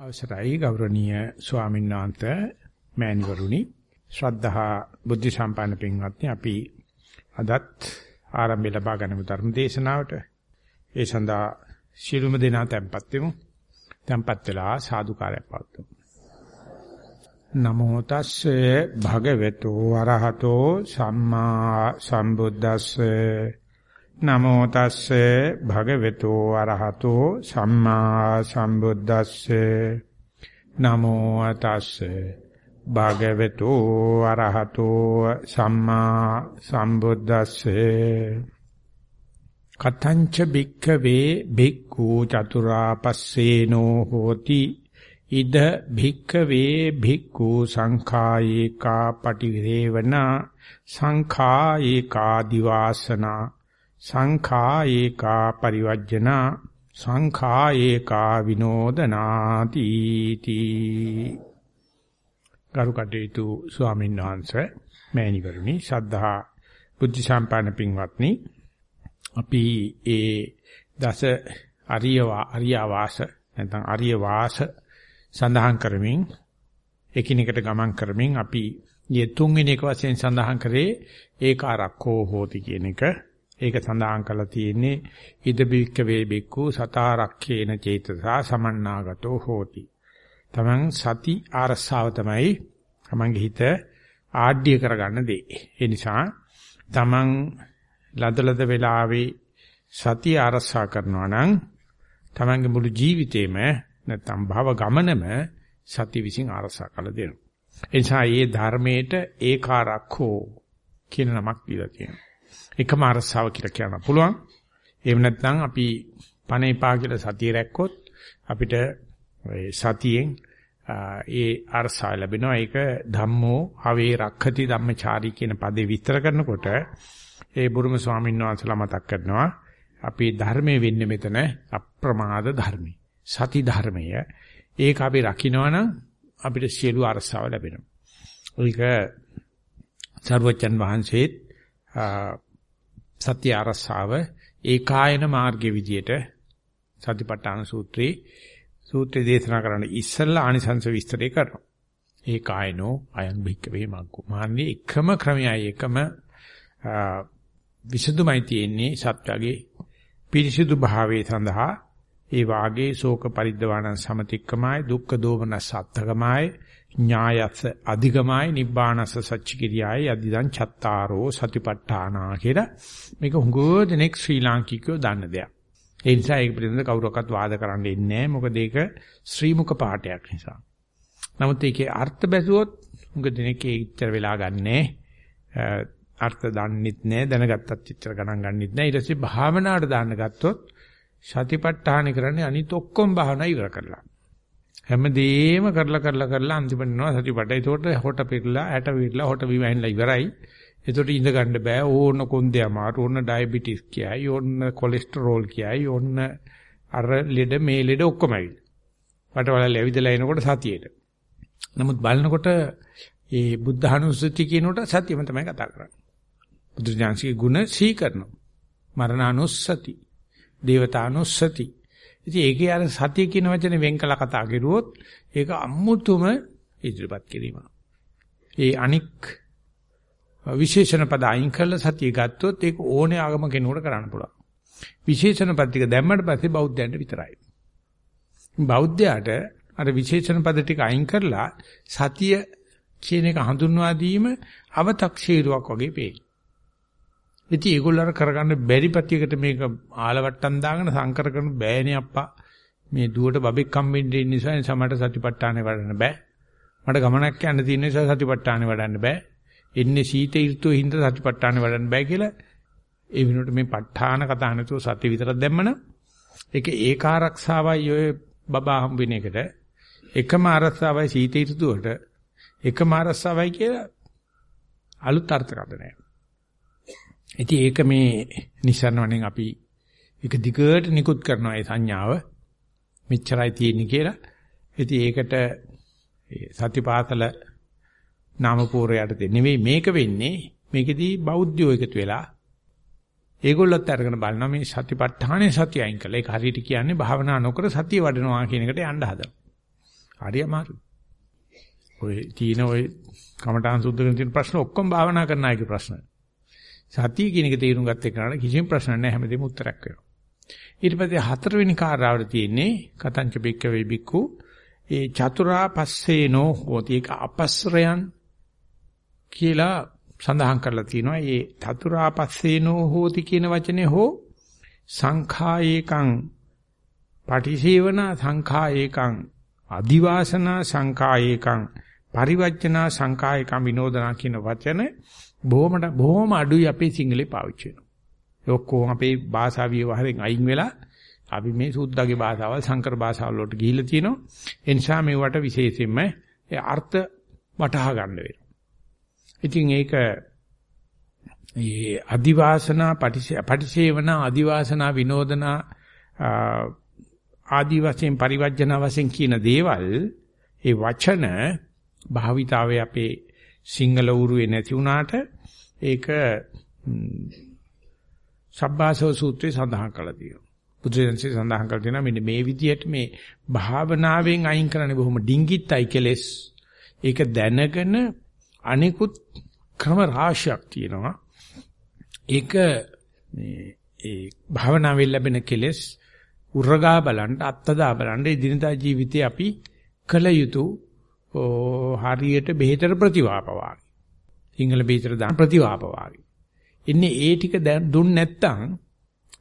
අවසරයි ගෞරවනීය ස්වාමීන් වහන්සේ මෑණිවරුනි. ශ්‍රද්ධහා බුද්ධ සම්පන්න පින්වත්නි අපි අදත් ආරම්භය ලබා ගනිමු ධර්ම දේශනාවට. ඒ සඳහා ශිරුම දෙනා tempත් වෙමු. tempත් වෙලා සාදුකාරය පවත්වමු. නමෝ තස්සේ භගවතු වරහතෝ සම්මා සම්බුද්දස්සේ. නමෝ තස්සේ භගවතු අරහතෝ සම්මා සම්බුද්දස්සේ. නමෝ තස්සේ භගවතු අරහතෝ සම්මා සම්බුද්දස්සේ. කතංච භික්ඛවේ භික්ඛු චතුරාපස්සේනෝ හෝති. ඉද භික්ඛවේ භික්ඛු සංඛායේකා පටිවිරේවනා සංඛායේකා දිවාසනා. සංඛා ඒකා පරිවර්ජනා සංඛා ඒකා විනෝදනාති තී. ගරු කටයුතු ස්වාමීන් වහන්සේ මෑණිවරුනි ශද්ධහා බුද්ධ සම්පන්න පින්වත්නි අපි ඒ දස අරියවා අරියවාස නැත්නම් අරිය වාස සඳහන් කරමින් එකිනෙකට ගමන් කරමින් අපි ඊ තුන්වෙනි එක වශයෙන් සඳහන් කරේ ඒකාරක්ඛෝ හෝති කියන එක. ඒක සඳහන් කරලා තියෙන්නේ ඉද බික්ක වේ බික්කු සතාරක්ඛේන චේතසා සමන්නාගතෝ හෝති. තමන් සති ආරස්සාව තමයි තමන්ගේ හිත ආඩ්‍ය කරගන්න දේ. ඒ නිසා තමන් ලදලද වෙලාවේ සති ආරස්සා කරනවා නම් තමන්ගේ මුළු ජීවිතේම නැත්නම් භව ගමනම සති විසින් ආරස්සා කළ දෙනවා. ඒ නිසා මේ ධර්මයට ඒකාරක්ඛෝ කියන නමක් දීලා තියෙනවා. එකම අරසාව කියලා කියන්න පුළුවන්. එහෙම නැත්නම් අපි පණ එපා කියලා සතිය රැක්කොත් අපිට සතියෙන් ඒ අරසාව ලැබෙනවා. ඒක ධම්මෝ හවේ රක්ඛති ධම්මචාරී කියන පදේ විස්තර කරනකොට ඒ බුරුම ස්වාමීන් වහන්සේලා මතක් කරනවා අපේ ධර්මයේ වෙන්නේ මෙතන අප්‍රමාද ධර්මයි. සති ධර්මය. ඒක අපි රකින්නවනම් අපිට සියලු අරසාව ලැබෙනවා. ඒක සර්වචන් වහන්සේත් සත්‍ය අරසාව ඒකායන මාර්ගයේ විදියට සතිපට්ඨාන සූත්‍රයේ සූත්‍රය දේශනා කරන්න ඉස්සෙල්ලා ආනිසංස විස්තරය කරනවා. ඒකායනෝ අයං භික්කවේ මග්ගෝ. මාන්නේ එකම ක්‍රමයයි එකම විසුදුමයි තියෙන්නේ සත්‍යගේ පිරිසිදු භාවයේ සඳහා ඒ වාගේ ශෝක පරිද්දවාණං සමතික්කමයි දුක්ඛ දෝමනස් අත්තකමයි ඥායස අධිගමයි නිබ්බානස සච්චිකිරියයි අදිදං චත්තාරෝ සතිපට්ඨානා කියලා මේක හුඟෝ දෙනෙක් ශ්‍රී ලාංකිකයෝ දන්න දෙයක්. ඒ නිසා ඒක පිළිබඳව කවුරක්වත් වාද කරන්න ඉන්නේ නැහැ. මොකද ඒක ශ්‍රී මුක පාඨයක් නිසා. නමුත් ඒකේ අර්ථ බැලුවොත් හුඟ දෙනෙක් ඒ ඉච්චර වෙලා ගන්නෑ. අර්ථ දන්නෙත් නැහැ දැනගත්තත් ඉච්චර ගණන් ගන්නෙත් නැහැ. ඊට පස්සේ භාවනාවට දාන්න ගත්තොත් සතිපට්ඨාන කරන්නේ අනිත් ඔක්කොම භාවනා ඉවර කරලා. හැමදේම කරලා කරලා කරලා අන්තිමට යනවා සතිපට. ඒතකොට හොට පිරලා ඇට පිරලා හොට විවහින්ලා ඉවරයි. ඒතකොට ඉඳ ගන්න බෑ. ඕන කොන්දේ අමාරු, ඕන ඩයබටිස් කියයි, ඕන කොලෙස්ටරෝල් කියයි, ඕන අර ලෙඩ මේ ලෙඩ ඔක්කොම ඇවිල්ලා. වටවල ඇවිදලා එනකොට සතියේට. නමුත් බලනකොට ඒ බුද්ධානුස්සති කියනකොට සතියම තමයි කතා කරන්නේ. බුදුජානකගේ ගුණ සී කරනවා. මරණානුස්සති, දේවතානුස්සති, ඉතින් ඒකේ අර සතිය කියන වචනේ වෙන් කළා කතා කරුවොත් ඒක අමුතුම ඉදිරිපත් කිරීම. ඒ අනික් විශේෂණ පද අයින් කරලා සතිය ගත්තොත් ඒක ඕනේ ආගම කෙනෙකුට කරන්න පුළුවන්. විශේෂණ පද ටික දැම්මට පස්සේ බෞද්ධයන්ට විතරයි. බෞද්ධයාට අර විශේෂණ පද ටික අයින් කරලා සතිය කියන එක හඳුන්වා දීම අව탁ෂීරුවක් වගේ පේනවා. ඉතින් ඒගොල්ලෝ කරගන්න බැරි පැතියකට මේක ආලවට්ටම් දාගෙන සංකර කරන බෑනේ අප්පා. මේ දුවට බබෙක් හම්බෙන්නේ නිසා නිසා මට සතිපට්ඨානෙ වඩන්න බෑ. මට ගමනක් යන්න තියෙන නිසා සතිපට්ඨානෙ වඩන්න බෑ. එන්නේ සීත ඍතුව හින්දා සතිපට්ඨානෙ වඩන්න බෑ කියලා ඒ විනෝඩ මේ ප ဋ ාණ කතා නැතුව සති විතරක් දැම්මනම් ඒක ඒකාරක්ෂාවයි ඔය බබා හම්බ වෙන එකට එකම අරස්සාවයි සීත ඍතුවට එකම අරස්සාවයි කියලා අලුත් අර්ථකථනයක්. ඉතින් ඒක මේ නිසරණවණෙන් අපි ඒක දිගට නිකුත් කරනවා ඒ සංඥාව මෙච්චරයි තියෙන්නේ කියලා. ඉතින් ඒකට සතිපාතල නාමපූර්වයට නෙවෙයි මේක වෙන්නේ මේකෙදී බෞද්ධයෝ එකතු වෙලා ඒගොල්ලොත් අරගෙන බලනවා මේ සතිපට්ඨානේ සතිය අයින් කළා. ඒක හරියට කියන්නේ භාවනා නොකර සතිය වඩනවා කියන එකට යන්න හදනවා. හරි අමාරුයි. ඔය තීන ඔය කමඨාන් සුද්ධ කරන තියෙන ප්‍රශ්න ඔක්කොම භාවනා කරන අයගේ ප්‍රශ්න. සතිය කියන එක තේරුම් ගත්ත එකනට කිසිම ප්‍රශ්න නැහැ හැමදේම උත්තරයක් වෙනවා. ඊට පස්සේ හතරවෙනි කාර්යාවට තියෙන්නේ කතංච බික්ක වේ බික්කු ඒ චතුරා පස්සේනෝ හෝති ඒක අපස්රයන් කියලා සඳහන් කරලා තියෙනවා. ඒ චතුරා පස්සේනෝ හෝති කියන වචනේ හෝ සංඛායේකං පටිසේවන සංඛායේකං අදිවාසනා සංඛායේකං පරිවර්ජනා සංඛායේකං විනෝදනා කියන වචන බොහොමඩ බොහොම අඩුයි අපේ සිංහලේ පාවිච්චි වෙනවා. ඒ ඔක්කොම අපේ භාෂා විවහාරයෙන් අයින් වෙලා අපි මේ සුද්ධගේ භාෂාවල් සංකර භාෂාවල් වලට ගිහිල්ලා තියෙනවා. ඒ නිසා මේවට විශේෂයෙන්ම ඒ අර්ථ වටහා ගන්න වෙනවා. ඉතින් ඒක ඒ අදිවාසනා පටිසේවන අදිවාසනා විනෝදනා ආදි වශයෙන් පරිවර්ජන වශයෙන් කියන දේවල් ඒ වචන භාවිතාවේ අපේ සිංහල උරුවේ නැති වුණාට ඒක සබ්බාසව සූත්‍රයේ සඳහන් කරලා තියෙනවා. බුදුරජාණන්සේ සඳහන් කරලා තියෙනවා මෙන්න මේ විදිහට මේ භාවනාවෙන් අයින් කරන්නේ බොහොම ඩිංගිත්යි කෙලස්. ඒක දැනගෙන අනිකුත් ක්‍රම රාශියක් තියෙනවා. ඒක මේ ඒ භාවනාවෙන් ලැබෙන කෙලස් උරගා බලන්න අත්තදා බලන්න ඉදිනදා ජීවිතේ අපි කළ යුතු හරියට බෙහෙතර ප්‍රතිවාප වාගේ. සිංහල බෙහෙතර දාන ප්‍රතිවාප වාගේ. ඉන්නේ ඒ ටික දුන්න නැත්තම්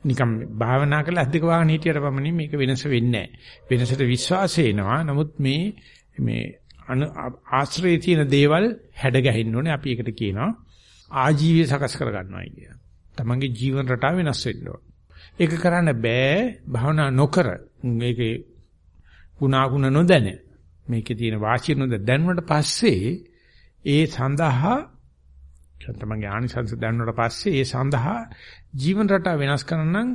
නිකම් භාවනා කරලා අද්දික වාහන හිටියට පමණින් මේක වෙනස වෙන්නේ නැහැ. වෙනසට විශ්වාසය එනවා. නමුත් මේ මේ ආශ්‍රයේ තියෙන දේවල් හැඩ ගැහෙන්න ඕනේ. අපි ඒකට කියනවා ආජීවය සකස් කර ගන්නවායි කිය. තමන්ගේ ජීවන රටාව වෙනස් වෙන්න ඕන. ඒක කරන්න බෑ භවනා නොකර. මේකේ ගුණාගුණ නොදැන. මේකේ තියෙන වාසිය නොද දැනුණට පස්සේ ඒ සඳහා තමන්ගේ ආනිසංස දැනුණට පස්සේ ඒ සඳහා ජීවන රටාව වෙනස් කරන නම්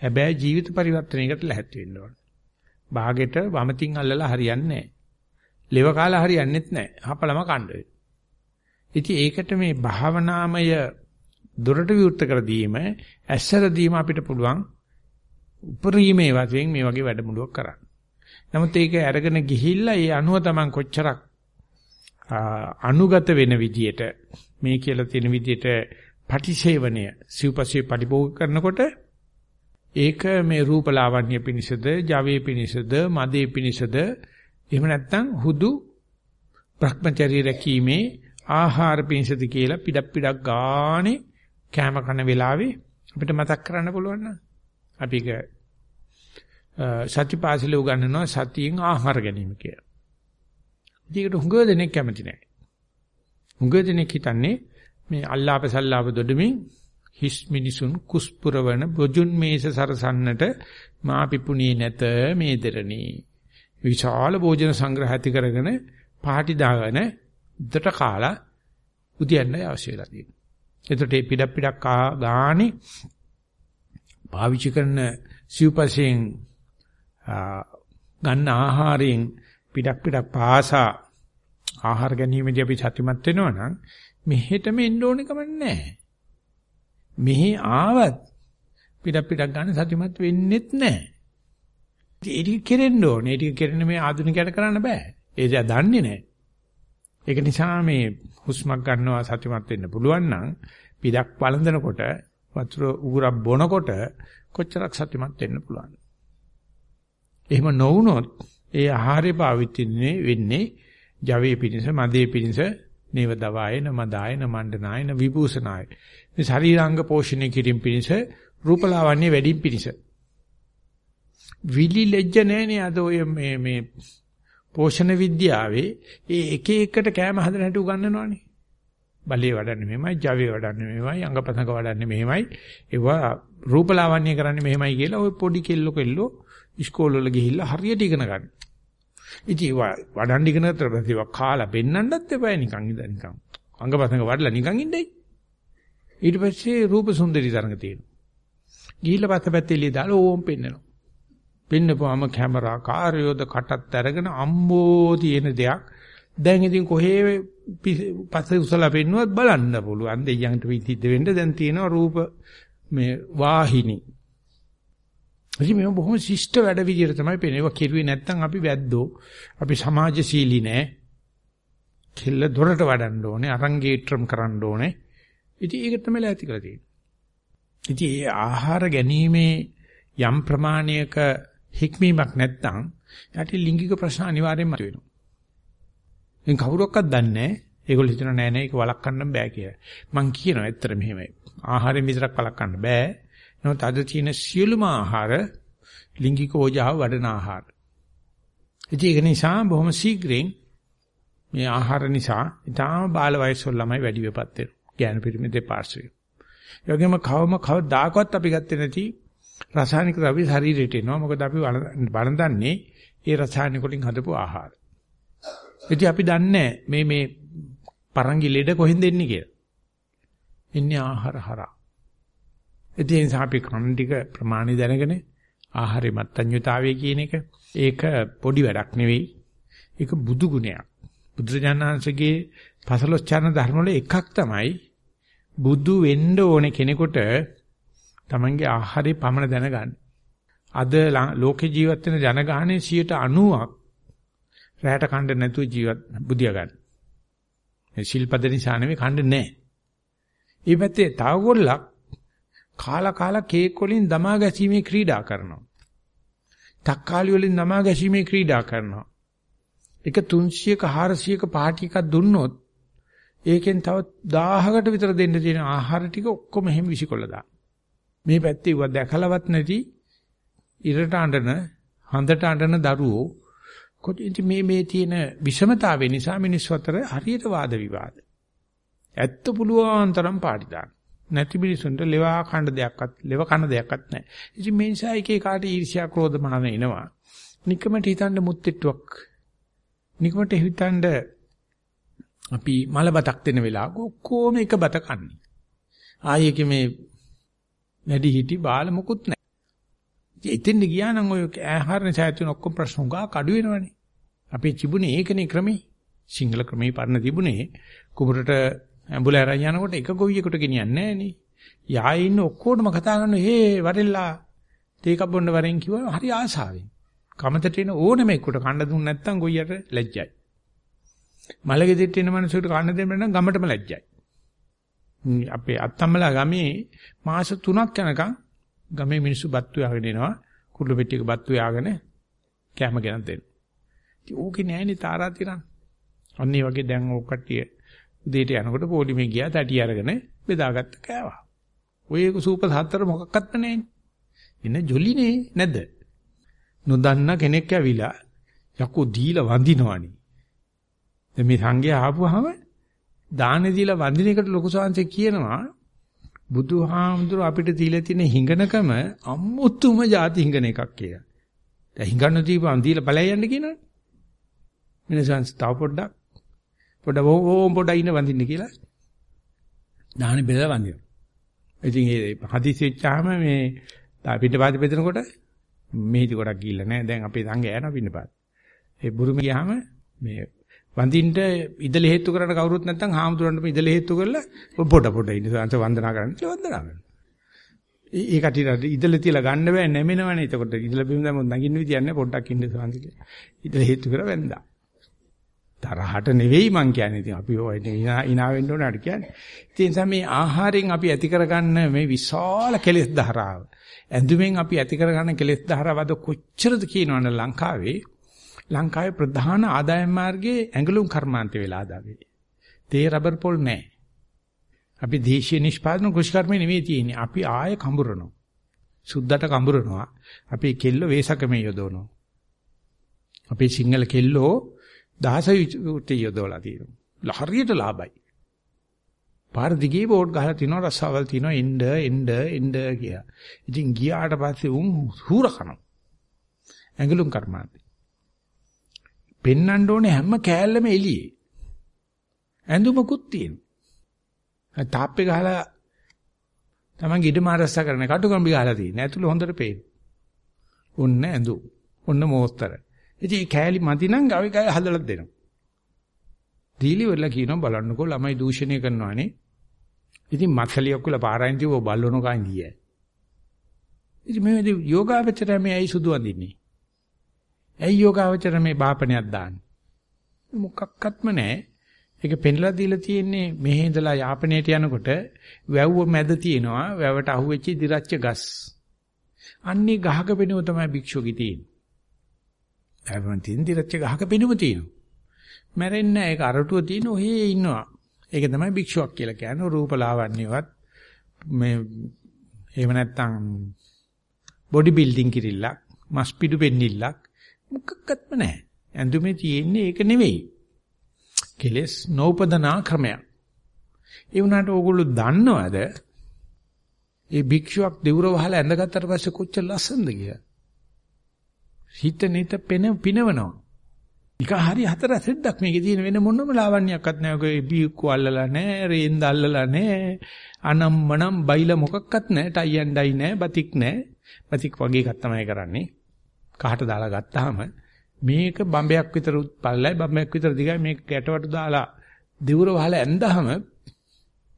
හැබැයි ජීවිත පරිවර්තනයකට ලැහැත් වෙන්න ඕන. භාගෙට වමතින් අල්ලලා හරියන්නේ නැහැ. ලෙව කාලා හරියන්නේත් නැහැ. හපලම කණ්ඩ ඉතින් ඒකට මේ භාවනාමය දොරට විවෘත කර දීම, ඇස්සර දීම අපිට පුළුවන් උපරිමේ වශයෙන් මේ වගේ වැඩමුළුවක් කරන්න. නමුත් ඒක අරගෙන ගිහිල්ලා ඒ අනුව Taman කොච්චරක් අනුගත වෙන විදියට මේ කියලා තියෙන විදියට පටිසේවනය සිව්පස්සේ පරිභෝග කරනකොට ඒක මේ රූපලාවන්‍ය පිනිසද, ජවයේ පිනිසද, මදේ පිනිසද එහෙම නැත්නම් හුදු භ්‍රමචර්ය රැකීමේ ආහාර පිණිසද කියලා පිටක් පිටක් ගානේ කැම කන වෙලාවේ අපිට මතක් කරන්න පුළුවන් නම්. අපි ඒක සතිපාසලේ උගන්වනවා සතියෙන් ආහාර ගැනීම කියලා. ඒකට හුඟ දෙනෙක් කැමති නැහැ. හුඟ දෙනෙක් හිතන්නේ මේ අල්ලාප සල්ලාප දොඩමින් හිස් මිනිසුන් කුස්පුරවන බොජුන් මේස සරසන්නට මා පිපුණී නැත මේ දෙරණී විශාල භෝජන සංග්‍රහ ඇති කරගෙන පාටි දාගෙන උදට කාලා උදියන්න අවශ්‍ය වෙලා තියෙනවා. එතකොට මේ පිටක් පිටක් ගානේ පාවිච්චි කරන සිව්පසෙන් ගන්න ආහාරයෙන් පිටක් පිටක් පාසා ආහාර ගැනීමදී අපි සතුටුමත් වෙනවා නම් මෙහෙටම එන්න ඕනේ කම නැහැ. මෙහි ආවත් පිටක් පිටක් ගන්න සතුටුමත් වෙන්නෙත් නැහැ. ඒක කෙරෙන්න ඕනේ. ඒක කෙරෙන්න මේ ආධුනිකයට කරන්න බෑ. ඒ දා දන්නේ නැහැ. ඒක නිසා මේ හුස්මක් ගන්නවා සතිමත් වෙන්න පුළුවන් නම් පිටක් වළඳනකොට වතුර උගුරක් බොනකොට කොච්චරක් සතිමත් වෙන්න පුළුවන්. එහෙම නොවුනොත් ඒ ආහාරය පාවිච්චින්නේ වෙන්නේ ජවයේ පිණිස මදේ පිණිස නේව දවාය නමදාය නමණ්ඩනාය න විභූෂනාය. මේ ශරීරාංග පෝෂණය කිරීම පිණිස රූපලාවන්‍ය වැඩිම පිණිස. විලි ලැජ්ජ නැහනේ අද ඔය මේ මේ පෝෂණ විද්‍යාවේ ඒ එක එකට කෑම හදන හැටි උගන්වනවානේ. බලේ වඩන්නේ මෙහෙමයි, ජවයේ වඩන්නේ මෙහෙමයි, අංගපතංග වඩන්නේ මෙහෙමයි. ඒවා රූපලාවන්‍ය කරන්නේ මෙහෙමයි කියලා ඔය පොඩි කෙල්ල කෙල්ලෝ ඉස්කෝල වල ගිහිල්ලා හරියට ඉගෙන ගන්න. ඉතින් ඒවා වඩන් ඉගෙන ගන්නත් ඒවා කාලා පෙන්නන්නත් එපා නිකන් ඉඳ නිකන්. අංගපතංග වඩලා නිකන් ඉන්නයි. ඊට පස්සේ රූප සුන්දරි තරඟ තියෙනවා. ගිහිල්ලා පස්සපැත්තේ එළිය දාලා ඕම් පෙන්නනවා. පෙන්නපුවාම කැමරා කාර්යෝද කටත් අරගෙන අම්බෝ තියෙන දෙයක් දැන් ඉතින් කොහේ පස්සේ උසලා පෙන්නුවත් බලන්න පුළුවන් දෙයයන්ට විදිහට වෙන්න දැන් තියෙනවා රූප මේ වාහිනී ඉතින් මේව බොහොම ශිෂ්ට වැඩ විදියට තමයි පේන්නේ. ඒවා කෙරුවේ නැත්නම් අපි වැද්දෝ. අපි සමාජශීලී නෑ. කෙල්ල දොරට වඩන්න ඕනේ, අරංගේට්‍රම් කරන්න ඕනේ. ඉතින් ඒක තමයි ලෑති කරලා තියෙන්නේ. ඉතින් ඒ ආහාර ගැනීමේ යම් ප්‍රමාණයක හික්මීමක් නැත්නම් යාට ලිංගික ප්‍රශ්න අනිවාර්යෙන්ම මතුවෙනවා. ඉතින් කවුරක්වත් දන්නේ නැහැ. ඒගොල්ලෝ හිතනවා නෑ නෑ ඒක වළක්වන්න බෑ කියලා. මං කියනවා ඇත්තට මෙහෙමයි. ආහාරයෙන් විතරක් වළක්වන්න බෑ. නමුත් අද තියෙන සියලුම ආහාර ලිංගික ඕජාව වඩන ආහාර. ඉතින් ඒක නිසා බොහොම ශීඝ්‍රයෙන් මේ ආහාර නිසා ඊටාම බාල වයස්වල ළමයි වැඩි වෙපත් වෙනවා. ඥාන පිරිමි දෙපාර්ශ්වය. ඒ වගේම කවම කවදාකවත් අපි ගත්තේ නැති රසායනික ද්‍රව්‍ය ශරීරයට එනවා. මොකද අපි වළඳන්නේ ඒ රසායනික වලින් හදපු ආහාර. ඉතින් අපි දන්නේ මේ මේ පරංගි ලෙඩ කොහෙන්ද එන්නේ කියලා. එන්නේ ආහාර හරහා. ඒ නිසා අපි කන් ටික ප්‍රමාණි දැනගෙන ආහාරෙ මත්ඤ්‍යතාවය කියන එක ඒක පොඩි වැඩක් නෙවෙයි. ඒක බුදු ගුණයක්. බුදුරජාණන්සේගේ පසලොස්චාන ධර්ම වල එකක් තමයි බුදු වෙන්න ඕනේ කෙනෙකුට තමන්ගේ ආහාරේ පමණ දැනගන්න. අද ලෝකේ ජීවත් වෙන ජනගහනයේ 90ක් රැයට කන්න නැතුව ජීවත් බුදියා ගන්න. මේ ශිල්පද නිසා නෙවෙයි කන්න නැහැ. ඊ පැත්තේ තව ගොල්ලක් කාලා කාලා කේක් වලින් දමා ගැසීමේ ක්‍රීඩා කරනවා. තක්කාලි වලින් දමා ගැසීමේ ක්‍රීඩා කරනවා. එක 300ක 400ක පාටි එකක් දුන්නොත් ඒකෙන් තව 1000කට විතර දෙන්න තියෙන ආහාර ටික ඔක්කොම එහෙම විසිකොල්ල දාන. මේ පැත්තේ ව දැකලවත් නැති ඉරට අඬන හඳට අඬන දරුවෝ කොටින්ට මේ මේ තියෙන විෂමතාවය නිසා මිනිස්සු අතර හරියට වාද විවාද. ඇත්ත පුළුවන් තරම් පාටි දාන. නැති මිනිසුන්ට ලෙවා කන්න දෙයක්වත් ලෙව කන දෙයක්වත් නැහැ. ඉතින් මේ නිසා එකේ කාට ඊර්ෂ්‍යා ක්‍රෝධ මාන එනවා. නිකමට හිතන්න මුත්widetildeක්. නිකමට හිතන්න අපි මල බතක් දෙන වෙලාවක ඔක්කොම එක බත කන්නේ. ආයේක මේ වැඩි හිටි බාල මොකුත් නැහැ. ඉතින් ගියා නම් ඔය ආහාර නිසා ඇති වෙන ඔක්කොම ප්‍රශ්න උගා කඩු වෙනවනේ. අපේ තිබුණේ ඒකනේ ක්‍රමේ. සිංහල ක්‍රමේ පරණ තිබුණේ කුඹරට ඇඹුල අරන් යනකොට එක ගොවියෙකුට ගෙනියන්නේ නැහනේ. යායේ ඉන්න ඔක්කොටම කතා කරනවා හේ වරෙල්ලා තේකක් බොන්න වරෙන් කිව්වා හරි ආසාවෙන්. කමතට එන ඕනෙම එක්කට කන්න දුන්න නැත්නම් ගොයියට ලැජ්ජයි. මලගෙදෙට්ට එන මිනිස්සුන්ට කන්න දෙන්න නම් ගමටම ලැජ්ජයි. අපේ අත්තම්මලා ගමේ මාස 3ක් යනකම් ගමේ මිනිස්සු බත්තු යාගෙන එනවා. කුරුළු පෙට්ටියක බත්තු යාගෙන කැම ගෙනත් දෙන්න. ඉතින් ඕකේ නෑනේ තාරාතිරන්. අන්න ඒ වගේ දැන් ඕක කට්ටිය උදේට යනකොට පොලිමේ ගියා තටි අරගෙන බෙදාගත්ත කෑවා. ඔය සූප හතර මොකක්වත් නැහැනේ. ඉන්න ජොලිනේ නැද්ද? නොදන්න කෙනෙක් ඇවිලා යකෝ දීලා වඳිනවනේ. දැන් මේ සංඝයා ආපුවාම දාන දීලා වඳින එකට ලොකු සංසය කියනවා බුදුහාමුදුර අපිට දීලා තියෙන හිඟනකම අමුතුම જાති හිඟන එකක් කියලා. දැන් හිඟන්න දීපන් දීලා බලය යන්න කියනවනේ. මිනිසන්ස් තව පොඩ්ඩක් පොඩ ඕම් පොඩ ඉන්න වඳින්න කියලා. දාහනේ බෙදලා වඳිනවා. ඉතින් ඒ හදිසි වෙච්චාම මේ පිට පාති බෙදනකොට මෙහිදි ගොඩක් ගිහිල්ලා නැහැ. දැන් අපේ සංඝයා යනවා පින්න පාත. ඒ බුරුම ගියාම මේ වඳින්න ඉදල හේතු කරන්න කවුරුත් නැත්නම් හාමුදුරන්ටම ඉදල හේතු කරලා පොඩ පොඩ ඉන්න සංස වන්දනා කරන්න කියලා වන්දනා කරනවා. ඒ කටියට ඉදල තියලා ගන්න බෑ නැමෙනවනේ. එතකොට ඉදල බිම දැම්ම නගින්න විදියක් නැහැ පොඩ්ඩක් ඉන්න සංස කියලා. ඉදල හේතු කර වැන්දා. තරහට නෙවෙයි මං කියන්නේ. ඉතින් අපි ඔය ඉනා වෙන්න ඕන අර කියන්නේ. ඒ නිසා මේ ආහාරයෙන් අපි ඇති කරගන්න මේ විශාල කෙලෙස් ධාරාව. ඇඳුමෙන් අපි ඇති කරගන්න කෙලෙස් ධාරාවද කොච්චරද කියනවනේ ලංකාවේ ලංකාවේ ප්‍රධාන ආදායම් මාර්ගයේ ඇඟලුම් කර්මාන්තය වෙලා ආදාවේ. තේ රබර් පොල් නැහැ. අපි දේශීය නිෂ්පාදන කෘෂිකර්මේ නෙමෙයි තියෙන්නේ. අපි ආයෙ කඹරනවා. සුද්දට කඹරනවා. අපි කෙල්ල වේසකමේ යොදවනවා. අපේ සිංහල කෙල්ලෝ දහස උටේ යොදවලා තියෙනවා. හරියට ලාභයි. පාර දිගේ බෝඩ් ගහලා තිනවා රස්සාවල් තිනවා එන්න එන්න එන්න කියලා. ඉතින් ගියාට පස්සේ උන් හූර කනවා. ඇඟලුම් කර්මාන්තේ. පෙන්නන්න ඕනේ හැම කෑල්ලම එළියේ. ඇඳුමකුත් තියෙනවා. තාප්පේ ගහලා තමන්ගේ ඉඩම අරස්ස කරන කටුකම්බි ගහලා තියෙන. ඇතුළ හොඳට පේන. ඔන්න ඇඳු. ඔන්න මෝස්තර. ඉතින් මේ කෑලි මදි නම් ගාවේ කෑ හදලා දෙනවා. දීලි වෙලා කියනවා බලන්නකෝ ළමයි දූෂණය කරනවානේ. ඉතින් මත්සලියක් වල පාරයින් තියව බල්ලොන කයින් ගියේ. ඉතින් මේ යෝගාවචරය මේ ඇයි සුදු අඳින්නේ? ඇයි යෝගාවචරය මේ බාපණයක් දාන්නේ? මොකක්වත්ම නැහැ. ඒක පෙන්ලා දීලා තියෙන්නේ මෙහි ඉඳලා යාපනයට යනකොට වැව්ව මැද තියෙනවා වැවට අහුවෙච්ච දිරච්ච ගස්. අන්නේ ගහක පෙනුම තමයි භික්ෂුවගේ තියෙන්නේ. වැව්වන් තියෙන දිරච්ච ගහක පෙනුම තියෙනවා. මැරෙන්නේ නැහැ ඒක අරටුව තියෙන ඔහේ ඉන්නවා. ඒක තමයි භික්ෂුවක් කියලා කියන්නේ රූපලාවන්‍යවත් මේ එහෙම නැත්නම් බොඩි බිල්ඩින් කිරිල්ලක් මස් පිඩු පෙන්නිල්ලක් මොකක්වත්ම නැහැ. ඇඳුමේ තියෙන්නේ ඒක නෙවෙයි. කෙලස් නෝපදනා ක්‍රමයක්. ඒ වුණාට ඕගොල්ලෝ දන්නවද? ඒ භික්ෂුවක් දෙවුර වහලා ඇඳගත්තට පස්සේ කොච්චර ලස්සනද කියලා. හිත නිත පෙන පිනවනවා. එක හරි හතර සෙද්දක් මේකේ තියෙන වෙන මොනම ලාවන්‍යයක්වත් නැහැ. ඔය බීක්කු අල්ලලා නැහැ, රේන්ද අල්ලලා නැහැ, අනම්මනම් බයිලා මොකක්වත් නැහැ, ටයි ඇන් ඩයි නැහැ, බතික් නැහැ. බතික් වගේ එකක් තමයි කරන්නේ. කහට දාලා ගත්තාම මේක බම්බයක් විතර පල්ලයි බම්බයක් විතර දිගයි මේක ගැටවට දාලා දිවුර වහලා ඇඳහම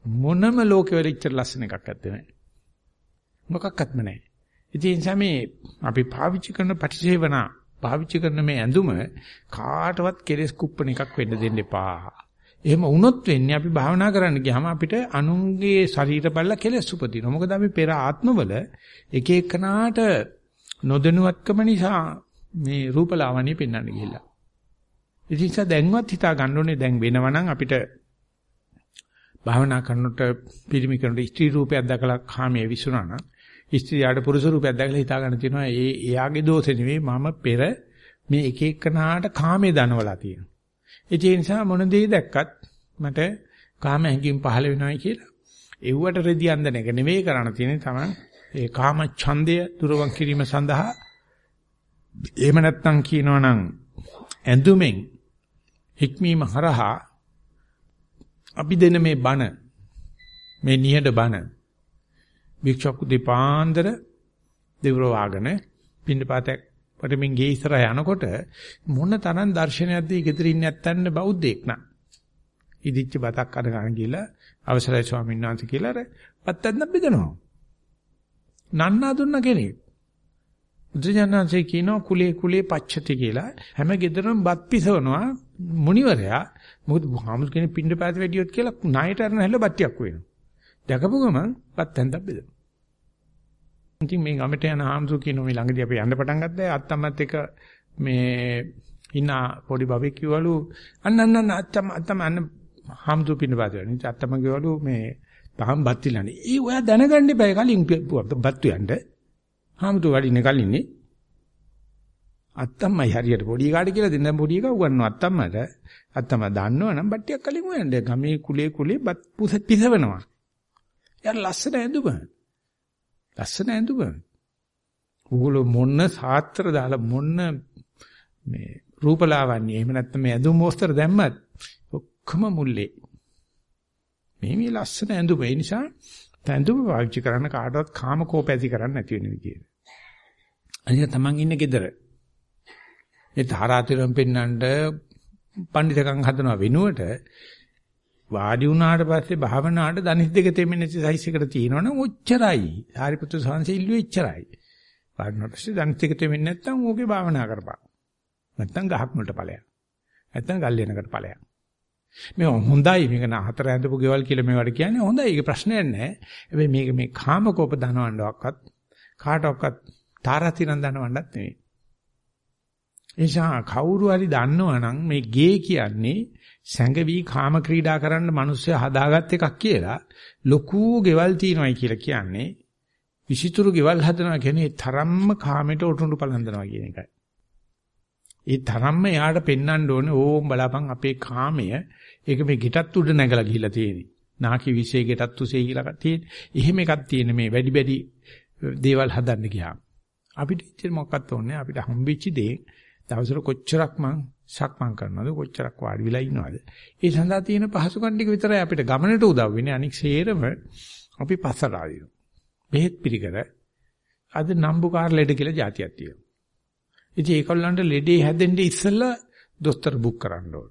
මොනම ලෝකෙවල ඉච්චර ලස්සන එකක් නැත්තේ නෑ. මොකක්වත්ම නෑ. ඉතින් ඒ නිසා මේ අපි පාවිච්චි කරන පටිසේවනා පාවිච්චි කරන මේ ඇඳුම කාටවත් කෙලස් කුප්පන එකක් වෙන්න දෙන්න එපා. එහෙම වුණොත් වෙන්නේ අපි භාවනා කරන්න ගියාම අපිට අනුන්ගේ ශරීර බලලා කෙලස් උපදිනවා. මොකද අපි පෙර ආත්මවල එක එකනාට නොදැනුවත්කම නිසා මේ රූපලාවන්‍ය පෙන්වන්න ගිහිල්ලා. ඉතින් නිසා දැන්වත් හිතා ගන්න ඕනේ දැන් වෙනවනම් අපිට භාවනා කරනකොට පිරිමි කරනකොට ස්ත්‍රී රූපයක් දැකලා කාමයේ විසුණා නම් ස්ත්‍රියට පුරුෂ රූපයක් දැකලා හිතා ගන්න තියෙනවා ඒ එයාගේ දෝෂෙ නෙවෙයි මම පෙර මේ එක එකනාට කාමයේ දනවලා තියෙනවා. ඒ නිසා මොන දේ දැක්කත් මට කාම හැඟීම් පහළ වෙනවයි කියලා. එව්වට රෙදි අන්දන එක නෙවෙයි කරණ තියෙන්නේ තමයි ඒ කාම ඡන්දය දුරවන් කිරීම සඳහා එහෙම නැත්නම් කියනවනම් ඇඳුමෙන් හික්මීම හරහා අපි දෙන මේ බණ මේ නිහඬ බණ භික්ෂුවක් දීපාන්දර දෙවර වාගෙන පින්නපාතයක් පරිමින් ගේ ඉස්සරහ යනකොට මොන තරම් දර්ශනයක්ද ඊගෙදර ඉන්නේ නැත්තන් බෞද්ධෙක් නා ඉදිච්ච බතක් අර ගන්න ගිහලා අවසරයි ස්වාමීන් වහන්සේ කියලා අර පත්තක් බෙදනවා. නන්නා දුන්න කෙනෙක්. බුදුජානන්සේ කියනවා කුලේ කුලේ පච්චති කියලා. හැම ගෙදරම බත් පිසවනවා මුනිවරයා. මොකද හාමුදුර කෙනෙක් පින්ඩ පාත වැඩියොත් කියලා ණයට අරන හැල බත්තියක් වෙනවා. දැකපු ගමන් බත් හැන්දක් බෙදෙනවා. ඉතින් මේ ගමට යන හාමුදුර කියනවා මේ ළඟදී අපි යන්න පටන් ගත්තා. අත්තම්මත් එක මේ ඉන්න පොඩි බබෙක් කිව්වලු අන්න අන්න අන්න අත්තම් අත්තම් අන්න හාමුදුර පින්ඩ පාත වෙනවා ඉතින් අත්තම කිව්වලු මේ පහන් බත් තිලන්නේ ඒ ඔයා දැනගන්න බෑ කලින් බත් යන්න. හාමුදුර වඩින්නේ කලින්නේ අත්තම්මයි හරියට පොඩි කාට කියලා දෙන්න පොඩි එකා උගන්වනවා අත්තම්මට. අත්තම දන්නවනම් බට්ටියක් කලින් හොයන්න. ගමේ කුලේ කුලේ බත් පුස පිසවනවා. යාර ලස්සන ඇඳුම. ලස්සන ඇඳුම උගල මොන්න සාත්‍ර දාලා මොන්න මේ රූපලාවන්‍ය එහෙම නැත්නම් මේ ඇඳුම් මොස්තර දැම්මත් ඔක්කොම මුල්ලේ මේ මේ ලස්සන ඇඳුම ඒ නිසා ඇඳුම පාවිච්චි කරන්න කාටවත් කාම කෝප ඇති කරන්න නැති වෙන විදියට. අනිත් තමන් ඉන්න ගෙදර. ඒ තාරාතිරම් පෙන්නඳ පඬිතකම් හදනවා වෙනුවට වාඩි වුණාට පස්සේ භාවනාවට දනිස් දෙක තෙමෙන්නේ නැති සයිස් එකට තියෙනවනම් ඔච්චරයි. සාරිපුත්‍ර සංසය ඉල්ලුවේ එච්චරයි. වාඩිනට පස්සේ දනිස් දෙක තෙමෙන්නේ නැත්නම් ඕකේ භාවනා කරපන්. නැත්නම් ගහක් මුලට ඵලයක්. නැත්නම් ගල් වෙනකට ඵලයක්. මේ හොඳයි මේක හතර ඇඳපු ගෙවල් කියලා මේවට කියන්නේ හොඳයි ඒක ප්‍රශ්නයක් නැහැ. හැබැයි මේක මේ කාමකෝප දනවන්නවක්වත් කාටවත් තාරතිරන් දනවන්නත් නෙවෙයි. එනිසා කවුරු හරි දන්නවනම් මේ ගේ කියන්නේ සැඟවි කාම ක්‍රීඩා කරන්න මිනිස්සු හදාගත් එකක් කියලා ලොකු ගෙවල් තියනවායි කියලා කියන්නේ විසිතුරු ගෙවල් හදනවා කියන්නේ තරම්ම කාමයට උටුඬු පලඳනවා කියන එකයි. ඒ තරම්ම එයාට පෙන්වන්න ඕනේ ඕම් බලාපන් අපේ කාමය ඒක මේ ගෙටත් උඩ නැගලා ගිහිල්ලා තියෙන්නේ. නාකි විශේෂ ගෙටත් උසේ කියලා තියෙන්නේ. එහෙම එකක් තියෙන මේ වැඩි වැඩි දේවල් හදන්න ගියාම. අපිට ඉතින් මොකක්වත් ඕනේ අපිට හම්බෙච්ච දේ දවසට කොච්චරක් මං සක්මන් කරනවද කොච්චරක් වාඩි වෙලා ඉන්නවද. ඒ සඳහා තියෙන පහසුකම් ටික විතරයි අපිට ගමනට උදව් වෙන්නේ. අනික සේරම අපි පස්සට ආදිනවා. බෙහෙත් පිළිකර අද නම්බුකාර ලෙඩ කියලා જાතියක් තියෙනවා. ඉතින් ඒකල්ලන්ට ලෙඩේ හැදෙන්න ඉස්සෙල්ලා දොස්තර බුක් කරන්න ඕන.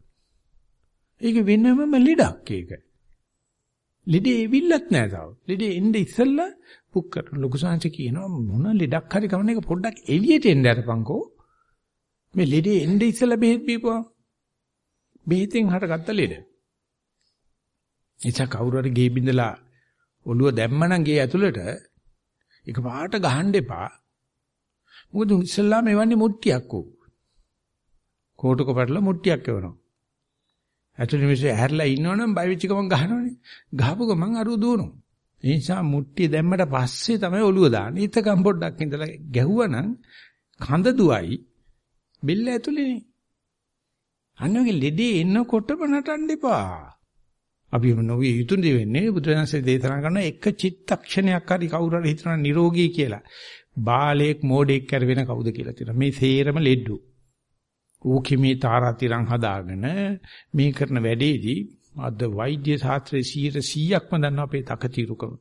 ඒක වෙනමම ලෙඩක් ඒක. ලෙඩේ එවිල්ලත් නෑ තාම. ලෙඩේ එන්නේ ඉස්සෙල්ලා බුක් කරන ලොකු සංහස කියනවා මොන ලෙඩක් හරි කවන්න එක පොඩ්ඩක් එළියට එන්න අරපන්කෝ. මේ ලෙඩේ එන්නේ ඉස්සලා බෙහෙත් බීපුවා. බෙහෙතෙන් හටගත්ත ලෙඩ. එචා කවුරු හරි ගේ බින්දලා ඔළුව දැම්මනම් ගේ ඇතුළට එක පාට ගහන්න එපා. මොකද ඉස්සල්ලාම එවන්නේ මුට්ටියක් උ. කෝටුක පැටලා මුට්ටියක් එවනවා. ඇතුළේ මිනිස්සු ඇහැරලා ඉන්නවනම් බය වෙච්ච ගමන් ගහනවනේ. ගහපු ගමන් අරුව දුවනවා. ඒ නිසා මුට්ටිය දැම්මට පස්සේ තමයි ඔළුව දාන්නේ. ඊතකම් පොඩ්ඩක් ඉඳලා ගැහුවනම් කඳ දුවයි බෙල්ල ඇතුළේනේ. අන්නෝගේ ලෙඩේ එන්නකොටම නටන්න එපා. අපි නොවිය යුතු දෙවෙන්නේ බුදුරජාණන්සේ දේශනා කරන එක චිත්තක්ෂණයක් හරි කවුරු හරි හිතන නිරෝගී කියලා. බාලයෙක් මෝඩෙක් කර වෙන කවුද කියලා තියෙනවා. මේ සේරම ලෙඩු. ඌකිමේ තාරාතිරම් හදාගෙන මේ කරන වැඩේදී අද වෛද්‍ය ශාස්ත්‍රයේ 100%ක්ම දන්න අපේ තකතිරුකම.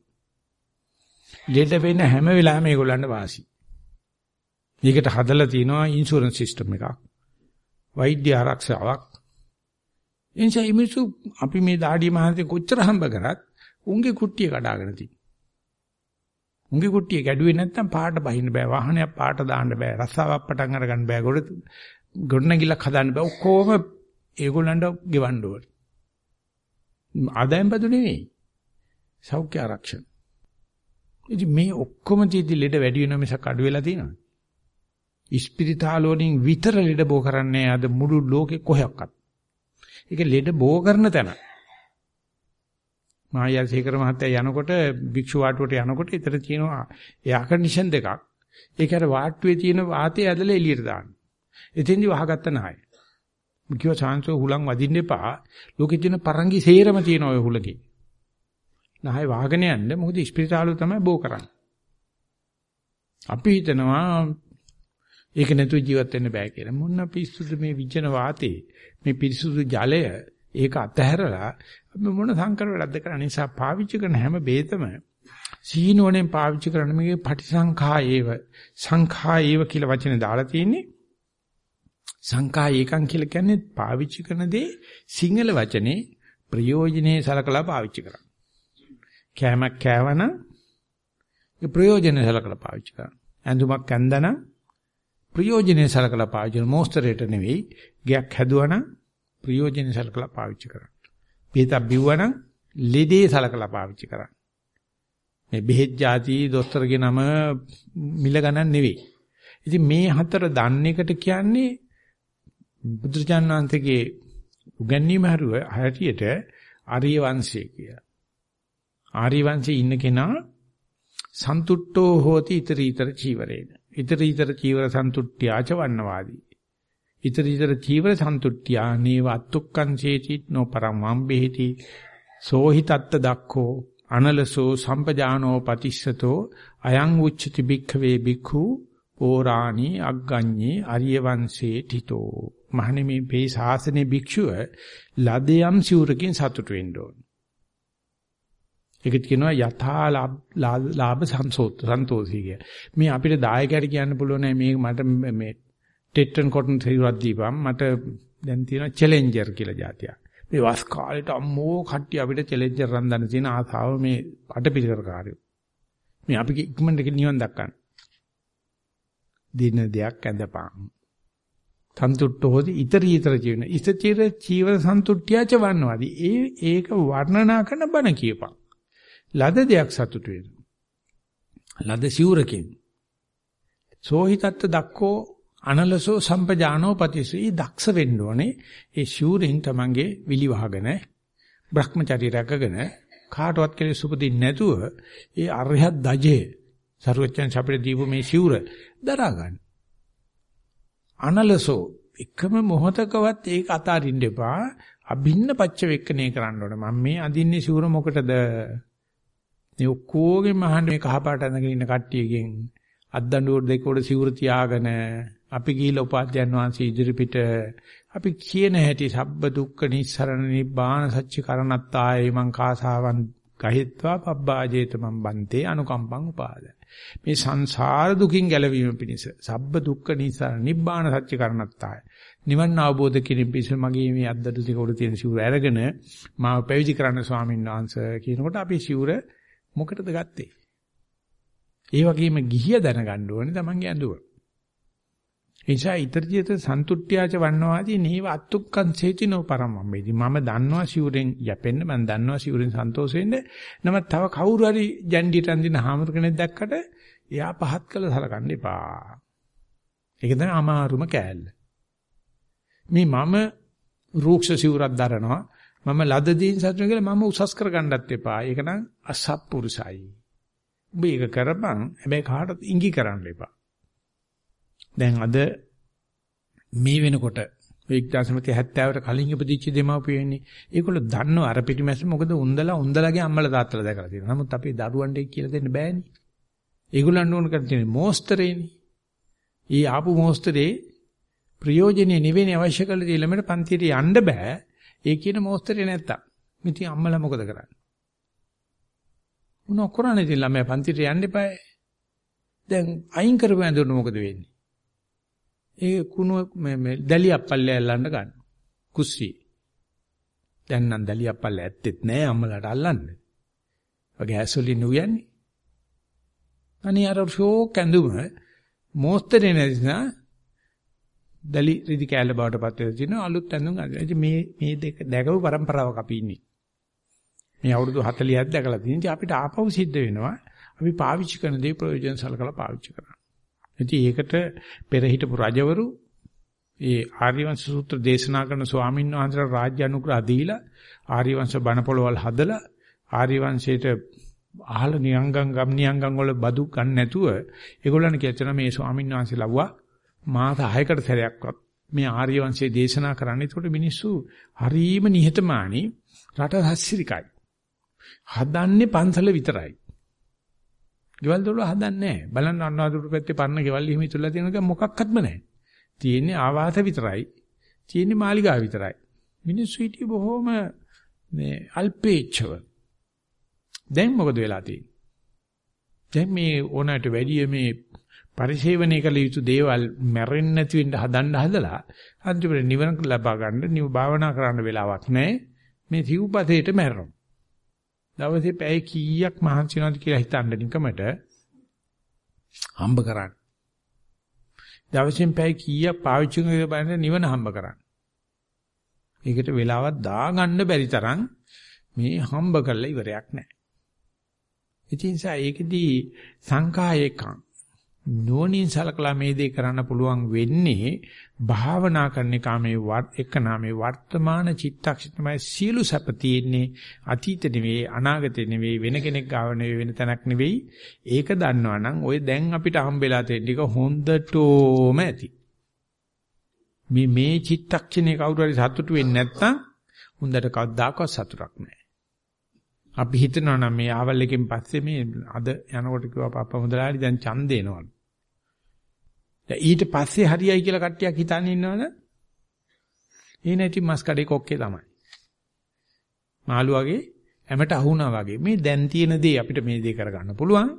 ලෙඩ වෙන හැම වෙලාවෙම මේගොල්ලන්ට වාසි. මේකට හදලා තියෙනවා ඉන්ෂුරන්ස් සිස්ටම් එකක්. වෛද්‍ය ආරක්ෂාවක්. එනිසා මිනිස්සු අපි මේ දාඩිය මහන්සිය කොච්චර හම්බ කරත් උන්ගේ කුට්ටිය කඩාගෙන තියෙනවා. උන්ගේ කුට්ටිය ගැඩුවේ නැත්නම් පාට බහින්න බෑ වාහනයක් පාට දාන්න බෑ රස්සාවක් පටන් අරගන්න බෑ ගොඩ ගොඩනැගිල්ලක් හදන්න බෑ ඔක්කොම ඒගොල්ලන්ට ගෙවන්න ඕනේ. ආදායම් බදු නෙවෙයි. සෞඛ්‍ය ආරක්ෂණ. ඉතින් මේ ඔක්කොම තියදී ලෙඩ වැඩි වෙන මිසක් අඩු වෙලා තියෙනවද? ඉස්පිරිතාල වලින් විතර ලෙඩ බෝ කරන්නේ අද මුළු ලෝකෙ කොහයක්වත්. ඒක ලෙඩ බෝ කරන තැන. මායල් සීකර මහත්තයා යනකොට භික්ෂු වාටුවට යනකොට ඊතර තියෙනවා එයා කන්ඩිෂන් දෙකක්. ඒක අර වාට්ටුවේ තියෙන වාතය ඇදලා එළියට දාන්න. එතෙන්දි වහගත්ත නැහැ. කිව්ව chance හුලං වදින්න එපා. ලෝකෙ තියෙන පරංගි සේරම තියෙන ඔය හුලගේ. නැහැ වාගෙන යන්න මොකද ස්පිරිතාලු තමයි බෝ කරන්නේ. අපි හිතනවා ඒක නැතුව ජීවත් වෙන්න බෑ කියලා. මොන පිස්සුද මේ විජන වාතේ මේ පිරිසුදු ජලය ඒක අතහැරලා අපි මොන සංකර වැඩක්ද කරන්නේ නිසා පාවිච්චි කරන හැම බේතම සීනෝණයෙන් පාවිච්චි කරන මේකේ පටිසංඛා ඒව සංඛා ඒව කියලා වචනේ දාලා තියෙන්නේ සංඛා ඒකම් කියලා කියන්නේ පාවිච්චි කරන දේ සිංහල වචනේ ප්‍රයෝජනේ සලකලා පාවිච්චි කරන්න. කෑමක් කෑවනම් ඒ ප්‍රයෝජනේ සලකලා පාවිච්චි කරන්න. ඇඳුමක් ඇඳනනම් ප්‍රයෝජනේ සලකලා පාවිච්චි කරන මොස්තරේට නෙවෙයි ගයක් හැදුවනම් ප්‍රයෝජනේ සලකලා පාවිච්චි කරන්න. පිටක් බිව්වනම් ලෙඩේ සලකලා පාවිච්චි කරන්න. මේ බෙහෙත් જાති දොස්තරගේ නම මිල ගණන් නෙවෙයි. ඉතින් මේ හතර දන්න එකට කියන්නේ බුදුරජාණන් වහන්සේගේ උගන්වීම හරුව හැටියට ආර්ය වංශය කිය. ආර්ය වංශයේ ඉන්න කෙනා සන්තුට්ඨෝ හෝති iterator චීවරේන. Iterator චීවර සන්තුට්ඨ්‍යාච වන්නවාදී. iterator චීවර සන්තුට්ඨ්‍යා නේව අත්තුක්කං චේති නෝ පරම් වම්බෙහිති සෝහි තත්ත දක්ඛෝ අනලසෝ සම්පජානෝ පතිස්සතෝ අයං උච්චති භික්ඛවේ භික්ඛු පෝරාණී අග්ගඤ්ඤේ ආර්ය වංශේ තිතෝ මහණෙනි මේ මේ ශාසනයේ භික්ෂුව ලදයම් සිවුරකින් සතුට වෙන්න ඕන. ඒකත් කියනවා යථා ලාභ සංසෝත් සන්තෝෂී කිය. මේ අපිට දායකයට කියන්න පුළුවන් මේ මට මේ ටෙට්ටන් කොටන් සිවුරක් දීපම් මට දැන් තියෙනවා චැලෙන්ජර් කියලා જાතියක්. මේ වස් කාලේට අම්මෝ කට්ටිය අපිට චැලෙන්ජර් රන්දන්න තියෙන ආසාව මේ අටපිරිකරකාරයෝ. මේ අපි ඉක්මනට නිවන් දක්වන්න. දින දෙයක් ඇඳපන්. සන්තුට්ඨෝදි ඊතරීතර ජීවන. ඉස්තචිර ජීවන සන්තුට්ඨ්‍යච වන්නවාදී. ඒ ඒක වර්ණනා කරන බණ කියපන්. ලද දෙයක් සතුට වෙන. ලද සිවුරකින්. සෝහිතත්ත දක්කෝ අනලසෝ සම්පජානෝ පතිසී දක්ෂ වෙන්න ඕනේ. ඒ ශූරෙන් තමන්ගේ විලි වහගෙන Brahmacharya රැකගෙන කාටවත් කෙලෙස් උපදින්නේ නැතුව ඒ අරහත් දජේ සරුවච්චන් අපිට දීපු මේ ශූර දරා ගන්න. අනලසෝ එකම මොහතකවත් ඒක අතාරින්න එපා. අභින්න පච්ච වෙක්කනේ කරන්න ඕනේ. මම මේ අදින්නේ සිවුර මොකටද? මේ ඔක්කොගෙම අහන්නේ මේ කහපාට ඇඳගෙන ඉන්න කට්ටියගෙන් අද්දඬුවර දෙකෝඩ සිවුර තියාගෙන අපි ගිහිල්ලා උපාධ්‍යයන් වහන්සේ ඉදිරිපිට අපි කියන හැටි සබ්බ දුක්ඛ නිස්සරණ නිබ්බාන සච්ච කරණත්තායේ මං කාසාවන් ගහිත්වා පබ්බාජේත මං බන්තේ අනුකම්පං උපාද මේ සංසාර දුකින් ගැලවීම පිණිස සබ්බ දුක්ඛ නිසාර නිබ්බාන සත්‍ය කරණත්තාය. නිවන් අවබෝධ කිරීම පිණිස මගේ මේ අද්දඩු ටික උඩ තියෙන සිවුර අරගෙන මාව පැවිදි කරන්න ස්වාමීන් වහන්සේ කියනකොට අපි සිවුර මොකටද ගත්තේ? ඒ වගේම ගිහිය දැනගන්න ඕනේ තමන්ගේ ඇඳුම. එනිසා ඊතරජිත සන්තුට්ඨ්‍යාච වන්නවාදී නේව අත්තුක්කං සේචිනෝ පරමම්මේදී මම දන්නවා සිවුරෙන් යැපෙන්න මම දන්නවා සිවුරෙන් සන්තෝෂ වෙන්න නම තව කවුරු හරි ජැන්ඩියට අඳින හාමුදුර කෙනෙක් දැක්කට එයා පහත් කළ සලකන්න එපා. ඒක තමයි අමාරුම කෑල්ල. මේ මම රූක්ෂ සිවුරක් දරනවා මම ලද දීන් සතුන කියලා මම උසස් කරගන්නත් එපා. ඒක නම් අසත්පුරුසයි. ඔබ ඒක කරපන් හැබැයි කාටවත් ඉඟි කරන්න එපා. දැන් අද මේ වෙනකොට 1970ට කලින් ඉපදිච්ච දෙමව්පියෝ ඉන්නේ. ඒගොල්ලෝ දන්නව අර පිටිමැස්ස මොකද උන්දලා උන්දලාගේ අම්මලා තාත්තලා දැකලා තියෙනවා. නමුත් අපේ දරුවන්ට කියලා දෙන්න බෑනේ. ඒගොල්ලන් ඕන කරන්නේ තියෙන්නේ මෝස්තරේනේ. ඊ ආපු මෝස්තරේ ප්‍රයෝජනෙ නෙවෙයි අවශ්‍ය කරලා තියෙන ළමයට පන්තියට යන්න බෑ. ඒ කියන මෝස්තරේ නැත්තම්. ඉතින් අම්මලා මොකද කරන්නේ? මොන කරන්නේ ඉතින් ළමයා පන්තියට යන්න එපායි. දැන් අයින් කරපු ඇඳුන මොකද වෙන්නේ? ඒ කුණු මේ දැලියක් පල්ලේ අල්ලන්න ගන්න. කුස්සී. දැන් නම් දැලියක් පල්ලේ ඇත්තෙත් නෑ අම්මලාට අල්ලන්න. වගේ ඇසොලින් උයන්නේ. අනේ අර ෂෝක් ඇඳුම මෝස්තරේ නැතිනා දලි රිදි කැලේ බවට පත් වෙලා තිනවා අලුත් ඇඳුම් අඳින. මේ මේ දෙක දැකපු પરම්පරාවක අපි ඉන්නේ. මේ අවුරුදු 40ක් දැකලා තියෙන ඉතින් අපිට ආපහු සිද්ධ වෙනවා. අපි පාවිච්චි කරන දේ ප්‍රයෝජන සලකලා පාවිච්චි කරනවා. ඉතින් ඒකට පෙර හිටපු රජවරු ඒ ආර්යවංශ සූත්‍ර දේශනා කරන ස්වාමීන් වහන්සේලා රාජ්‍ය අනුග්‍රහ දීලා ආර්යවංශ බණ පොළවල් හදලා ආර්යවංශයට අහල නියංගම් ගම් නියංගම් වල බදු ගන්න නැතුව ඒගොල්ලන් කියනවා මේ ස්වාමීන් වහන්සේ ලව්වා මාස 6කට සැරයක්වත් මේ ආර්ය වංශයේ දේශනා කරන්නේ. ඒකට මිනිස්සු හරීම නිහතමානී රට හස්සිරිකයි. හදන්නේ පන්සල විතරයි. ගෙවල් දොර හදන්නේ නැහැ. බලන්න අනුරාධපුර පැත්තේ පරණ ගෙවල් එහෙම ඉතුරුලා තියෙනක මොකක්වත්ම නැහැ. තියෙන්නේ ආවාස විතරයි. තියෙන්නේ මාලිගාව විතරයි. මිනිස්සු හිටියේ බොහොම මේ අල්පේච්ඡව. දැන් මොකද වෙලා තියෙන්නේ? දැන් මේ ඕනෑමට වැඩිය මේ පරිශේවනය කළ යුතු දේවල් මැරෙන්නේ නැති වෙන්න හදන්න හදලා අන්තිමට නිවන ලබා ගන්න නිව භාවනා කරන්න වෙලාවක් නැහැ. මේ සිව්පතේට මැරෙනවා. දවසේ පැය කීයක් මහන්සි වෙනවද කියලා හිතන්න නිකමට හම්බ කරන්න. දවසෙන් පැය කීයක් පාවිච්චි කරලා බලන්න නිවන හම්බ කරන්න. ඒකට වෙලාවක් දාගන්න බැරි තරම් මේ හම්බ කරලා ඉවරයක් නැහැ. ඉතින් ඒකෙදී සංකායේකම් නෝනින් සලකලා මේ දේ කරන්න පුළුවන් වෙන්නේ භාවනා කරන කාමේ එක නාමේ වර්තමාන චිත්තක්ෂණ තමයි සියලු සැප තියෙන්නේ. අතීත නෙවෙයි අනාගත නෙවෙයි වෙන කෙනෙක් ගාව නෙවෙයි වෙන තැනක් නෙවෙයි. ඒක දන්නවනම් ඔය දැන් අපිට හම්බෙලා තියෙන ටික හොඳටම ඇති. මේ මේ චිත්තක්ෂණේ කවුරු හරි සතුටු වෙන්නේ නැත්නම් හොඳට කවදාකවත් සතුටක් නැහැ. අපි හිතනවා නම් මේ ආවල් එකෙන් පස්සේ මේ අද යනකොට කිව්වා පප්පා මුදලාලි දැන් ඡන්ද එනවලු. දැන් ඊට පස්සේ හරියයි කියලා කට්ටියක් හිතන්නේ ඉන්නවද? ඒ නැති මස් කඩේ කොක්කේ තමයි. මාළු වගේ හැමට අහුණා වගේ. මේ දැන් තියෙන දේ අපිට මේ දේ කරගන්න පුළුවන්.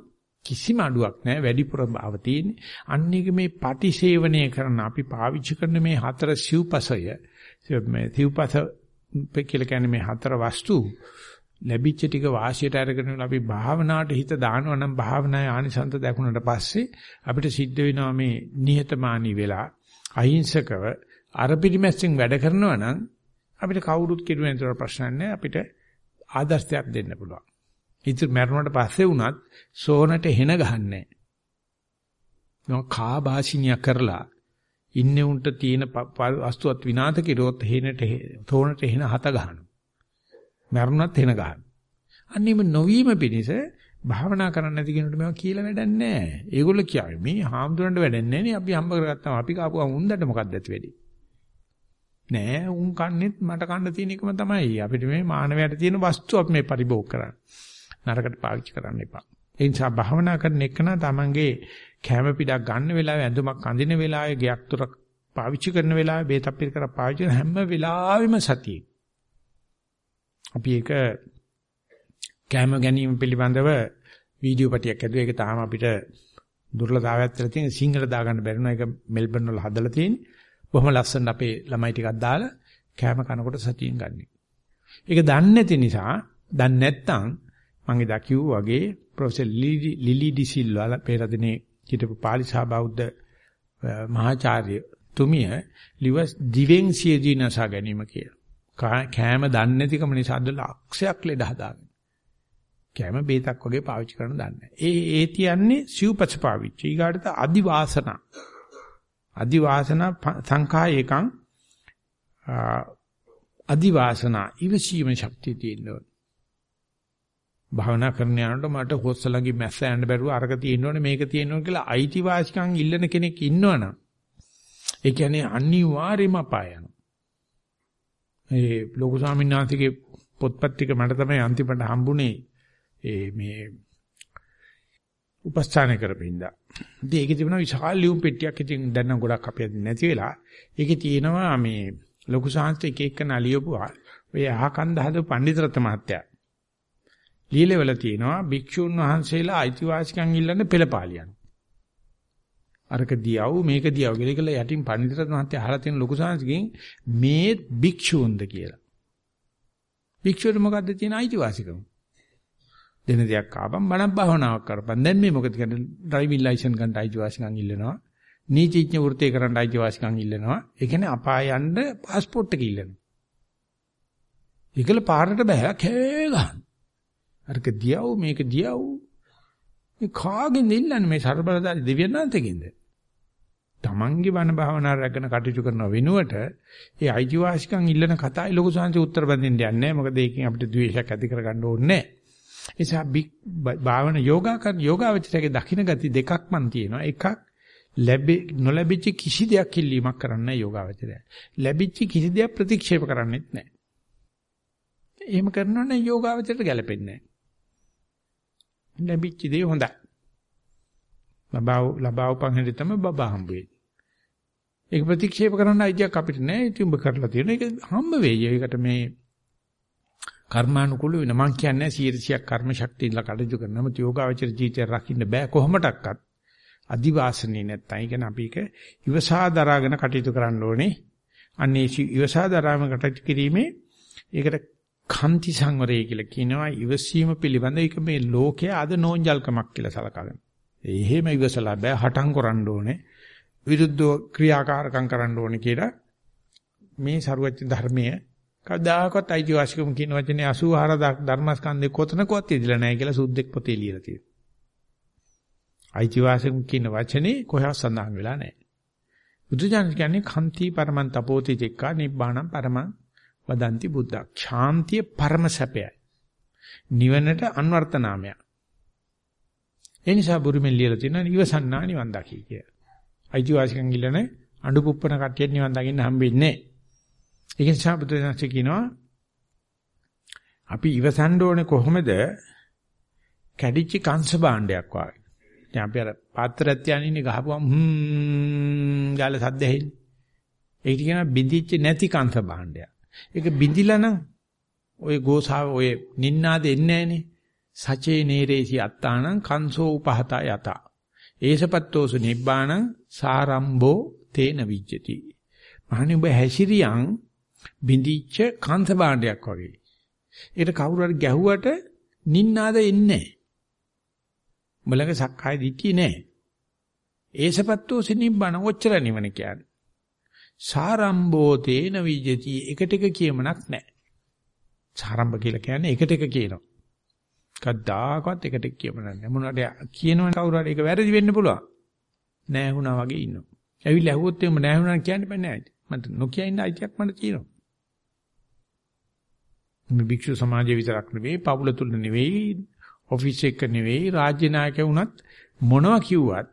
කිසිම අඩුවක් නැහැ වැඩිපුර භාව තියෙන්නේ. අන්න එක මේ පටිසේවනය කරන අපි පාවිච්චි කරන මේ හතර සිව්පසය මේ සිව්පස කියලා කියන්නේ මේ හතර වස්තු ලැබිච්ච ටික වාසියට අරගෙන අපි භාවනාවට හිත දානවා නම් භාවනාවේ ආනිසන්ත දැකුණට පස්සේ අපිට සිද්ධ වෙනවා මේ නිහතමානී වෙලා අහිංසකව අර පිටිමැස්සෙන් වැඩ කරනවා නම් අපිට කවුරුත් කිරුවෙන් විතර ප්‍රශ්න නැහැ අපිට ආදර්ශයක් දෙන්න පුළුවන්. ඉතින් මරණයට පස්සේ වුණත් සෝනට හෙන ගහන්නේ නැහැ. කා භාෂිනිය කරලා ඉන්නේ උන්ට තියෙන වස්තුවත් විනාශ කිරොත් හේනට තෝනට හෙන හත ගහනවා. මරුණත් එන ගන්න. අන්නේම නොවීම පිණිස භාවනා කරන්න නැති කෙනෙකුට මේවා කියලා වැඩක් නැහැ. ඒගොල්ලෝ කියාවේ මේ හාමුදුරන්ට වැඩක් නැහැ නේ අපි හම්බ කරගත්තාම අපි කාපුවා උන්දට මොකක්ද ඇති වෙන්නේ? නෑ උන් කන්නේත් මට කන්න තියෙන එකම තමයි. අපිට මේ මානවයට තියෙන වස්තු අපි මේ පරිභෝග කරන්න. නරකට පාවිච්චි කරන්න එපා. ඒ නිසා භාවනා කරන එකන තමන්ගේ කැම පිටක් ගන්න වෙලාවේ ඇඳුමක් අඳින වෙලාවේ ගයක් තුර පාවිච්චි කරන වෙලාවේ බේතක් පිළ කර පාවිච්චි කරන හැම වෙලාවෙම සතියේ අපි ඒක කැම ගැනීම පිළිබඳව වීඩියෝ පටියක් ඇදුවා. ඒක තාම අපිට දුර්ලභතාවයක් කියලා තියෙන සිංහල දාගන්න බැරි නෝ ඒක මෙල්බන් වල හදලා තියෙන්නේ. බොහොම ලස්සන අපේ ළමයි ටිකක් දාලා කැම කනකොට සතියෙන් ගන්න. ඒක දන්නේ නැති නිසා, දන්නේ නැත්නම් මම එදා කිව්වා වගේ ප්‍රොෆෙසර් ලිලි ඩිසිල්වා පෙරදිනේ හිටපු පාලි සහ බෞද්ධ මහාචාර්ය තුමිය ලිවස් දිවෙන් සියදී නසා ගැනීම කියලා. කෑම දන්නේ නැතිකම නිසා අද ලක්ෂයක් ලෙඩ හදාගෙන. කෑම බේතක් වගේ පාවිච්චි කරන දන්නේ ඒ ඒ තියන්නේ සිව්පච පාවිච්චි. ඊගාට අදිවාසන. අදිවාසන සංඛායකං අදිවාසන ඉවසීම ශක්තිය තියෙනවා. භාවනා කරන යනකොට මට හොස්සලගේ මැස්ස යන්න බැරුව අරක තියෙනවනේ මේක තියෙනවනේ කියලා අයිතිවාසිකම් ඉල්ලන කෙනෙක් ඉන්නවනම් ඒ කියන්නේ අනිවාර්යයෙන්ම අපාය යනවා. ඒ ලොකු ස්වාමීන් වහන්සේගේ පොත්පත් ටික මට තමයි අන්තිමට හම්බුනේ ඒ මේ උපස්ථාන කරපින්දා. ඉතින් ඒකේ තිබුණා විශාල ලියුම් පෙට්ටියක් ඉතින් දැන් නම් ගොඩක් අපි අදින් නැති වෙලා. ඒකේ තියෙනවා මේ ලොකු සාංශ එක එක නලියපුවා. ඔය අහකන්ද හද පඬිතරත මහත්තයා. লীලවල තියෙනවා භික්ෂුන් වහන්සේලා අයිතිවාසිකම් ඉල්ලන්න පෙළපාලියන්. අරක දියව මේක දියව කියලා කියලා යටින් පඬිතරත් මහත්තයා අහලා තියෙන ලොකු සංස්කෘතියෙන් මේ භික්ෂූන්ද කියලා. භික්ෂුවට මොකද්ද තියෙන අයිතිවාසිකම? දෙන දෙයක් ආපම් බණක් භාවනාවක් කරපන්. දැන් මේ මොකද කියන්නේ? ඩ්‍රයිවිං ලයිසන් ගන්න අයිතිවාසිකම් ඉල්ලනවා. නීතිඥ වෘත්තිය කරන්න අයිතිවාසිකම් ඉල්ලනවා. ඒ කියන්නේ අපා යන්න પાස්පෝට් එක ඉල්ලනවා. ඒකල පාරට බෑ කෑ ගන්න. අරක දියව මේක දියව මේ කාගෙන් ඉල්ලන්නේ මේ ਸਰබලදාරි දෙවියන් නැන්තකින්ද? තමන්ගේ වන භාවනා රැගෙන කටයුතු කරන වෙනුවට ඒ අයිතිවාසිකම් ඉල්ලන කතායි ලොකු සංසි උත්තර බඳින්න යන්නේ නැහැ. මොකද ඒකෙන් අපිට ද්වේෂයක් ඇති කරගන්න ඕනේ නැහැ. නිසා භාවන යෝගා කරන යෝගාවචරයේ දකින්න ගති දෙකක් මන් තියෙනවා. එකක් ලැබෙ නොලැබිච්ච කිසි දෙයක් ඉල්ලීමක් කරන්න යෝගාවචරය. ලැබිච්ච කිසි දෙයක් ප්‍රතික්ෂේප කරන්නෙත් නැහැ. එහෙම කරනවා නම් යෝගාවචරයට ගැලපෙන්නේ නැහැ. ලැබිච්ච දේ හොඳයි. ලබාව ලබාවපන් හැටි තමයි බබා හම්බ වෙන්නේ. ඒක ප්‍රතික්ෂේප කරන්න අයිතියක් අපිට නැහැ. ඉතින් ඔබ කරලා තියෙන එක හම්බ වෙයි. ඒකට මේ කර්මානුකූල වෙන. මං කියන්නේ 100ක් කර්ම ශක්තියලා කටයුතු කරන. නමුත් යෝගාවචර ජීවිතය රකින්න බෑ කොහොමඩක්වත්. අදිවාසනේ නැත්තම්. ඒ කියන්නේ අපි ඒක ඉවසා දරාගෙන කටයුතු කරන්න ඕනේ. අන්නේ ඉවසා දරාම කටයුතු කිරීමේ ඒකට කන්ති සංවරය කියලා කියනවා. ඉවසීම පිළිබඳ ඒක මේ ලෝකයේ අද නෝන්ජල්කමක් කියලා සලකගෙන. එහෙම ඉවසලා බෑ හටන් කරන්න ඕනේ විරුද්ධව ක්‍රියාකාරකම් කරන්න ඕනේ කියලා මේ සරුවච්ච ධර්මයේ කවදාකවත් අයිතිවාසිකම කියන වචනේ 84 ධර්මස්කන්ධේ කොතනකවත් ඉදිලා නැහැ කියලා සුද්දෙක් පොතේ ලියලා තියෙනවා. අයිතිවාසිකම කියන වචනේ කොහොමද සඳහන් වෙලා නැහැ. බුදුජානක කියන්නේ කන්ති පරමන් තපෝති චෙක්කා නිබ්බාණං පරමං වදන්ති බුද්ධ. ශාන්තිය පරම සැපයයි. නිවනට අන්වර්ථ නාමයක්. ඒ නිසා බුරුමෙන් ලියලා තියෙනවා ඉවසන්නා නිවන් දකි කිය. අයිතිවාසිකම් ඉල්ලන අඬු පුප්පන කට්ටිය නිවන් දකින්න හම්බෙන්නේ නැහැ. ඒක නිසා බුදුරජාණන් කියනවා අපි ඉවසන්න ඕනේ කොහොමද කැඩිච්ච කංශ භාණ්ඩයක් වගේ. දැන් අපි අර පාත්‍රයක් තියාගෙන ගහපුවම හ්ම් ගාලා සද්ද ඇහෙන්නේ. ඒක කියන බිඳිච්ච නැති කංශ භාණ්ඩයක්. ඒක බිඳිලා නම් ඔය ගෝසාව ඔය නින්නාද එන්නේ නැහනේ. සචේ නේරේසි අත්තානං කංසෝ උපහත යත. ඒසපත්තෝසු නිබ්බාණං සාරම්භෝ තේන විජ්ජති. මහණි ඔබ හැසිරියන් බිඳිච්ච කාන්ත භාණ්ඩයක් වගේ. ඒකට කවුරු හරි ගැහුවට නින්නාද එන්නේ නැහැ. උඹලගේ සක්කාය දිට්ඨිය නැහැ. ඒසපත්තෝ සිනිබ්බන ඔච්චර නිවන කියන්නේ. සාරම්භෝ තේන විජ්ජති එකට එක කියමනක් නැහැ. සාරම්භ කියලා කියන්නේ එකට එක කියනවා. කද්දාකවත් එකට එක කියමනක් නැහැ. මොනවාට කියනවනේ කවුරු හරි ඒක වැරදි වෙන්න පුළුවන්. නැහැ වුණා වගේ ඉන්නවා. ඇවිල්ලා ඇහුවොත් එimhe නැහැ වුණා කියන්න බෑ නෑ. මට නොකිය ඉන්න අයිතියක් මට තියෙනවා. මේ භික්ෂු සමාජය විතරක් නෙවෙයි, පවුල තුල නෙවෙයි, ඔෆිස් එක නෙවෙයි, රාජ්‍ය නායකය වුණත් මොනවා කිව්වත්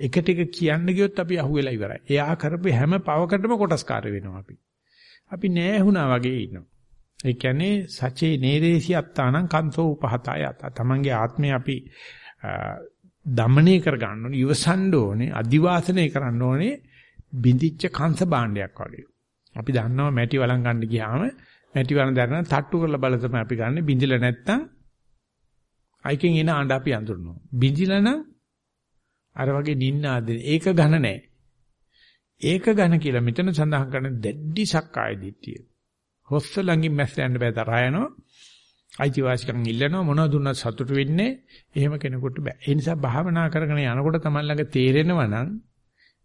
එකට එක කියන්න ගියොත් අපි අහුවෙලා ඉවරයි. එයා කරපු හැම පවකටම කොටස්කාර වෙනවා අපි. අපි නෑ වුණා වගේ ඉන්නවා. ඒ කියන්නේ සචේ නේරේසි අත්තානං කන්තෝ උපහතය අත. තමන්ගේ ආත්මය අපි දමණය කර ගන්න ඕනේ, ඉවසන්න ඕනේ, අදිවාසනය කරන්න ඕනේ බිඳිච්ච කංශ භාණ්ඩයක් වගේ. අපි දන්නවා මැටි වලන් ගන්න ගියාම මැටි වරන දැරන තට්ටු කරලා බල තමයි අපි ගන්න. බිඳිලා නැත්තම් අයිකෙන් එන ආණ්ඩ අපි අඳුරනවා. බිඳිලා නම් අර වගේ නින්න ආදෙන. ඒක ඝන නැහැ. ඒක ඝන කියලා මෙතන සඳහන් කරන දැඩි සක්කාය දිට්ඨිය. හොස්ස ළඟින් මැස්ස යන්න බෑ තරහ යනවා. අයිතිවාසිකම් ඉල්ලනවා මොනවද දුන්නත් සතුටු වෙන්නේ එහෙම කෙනෙකුට බෑ. ඒ නිසා භාවනා කරගෙන යනකොට තමයි ළඟ තේරෙනවා නම්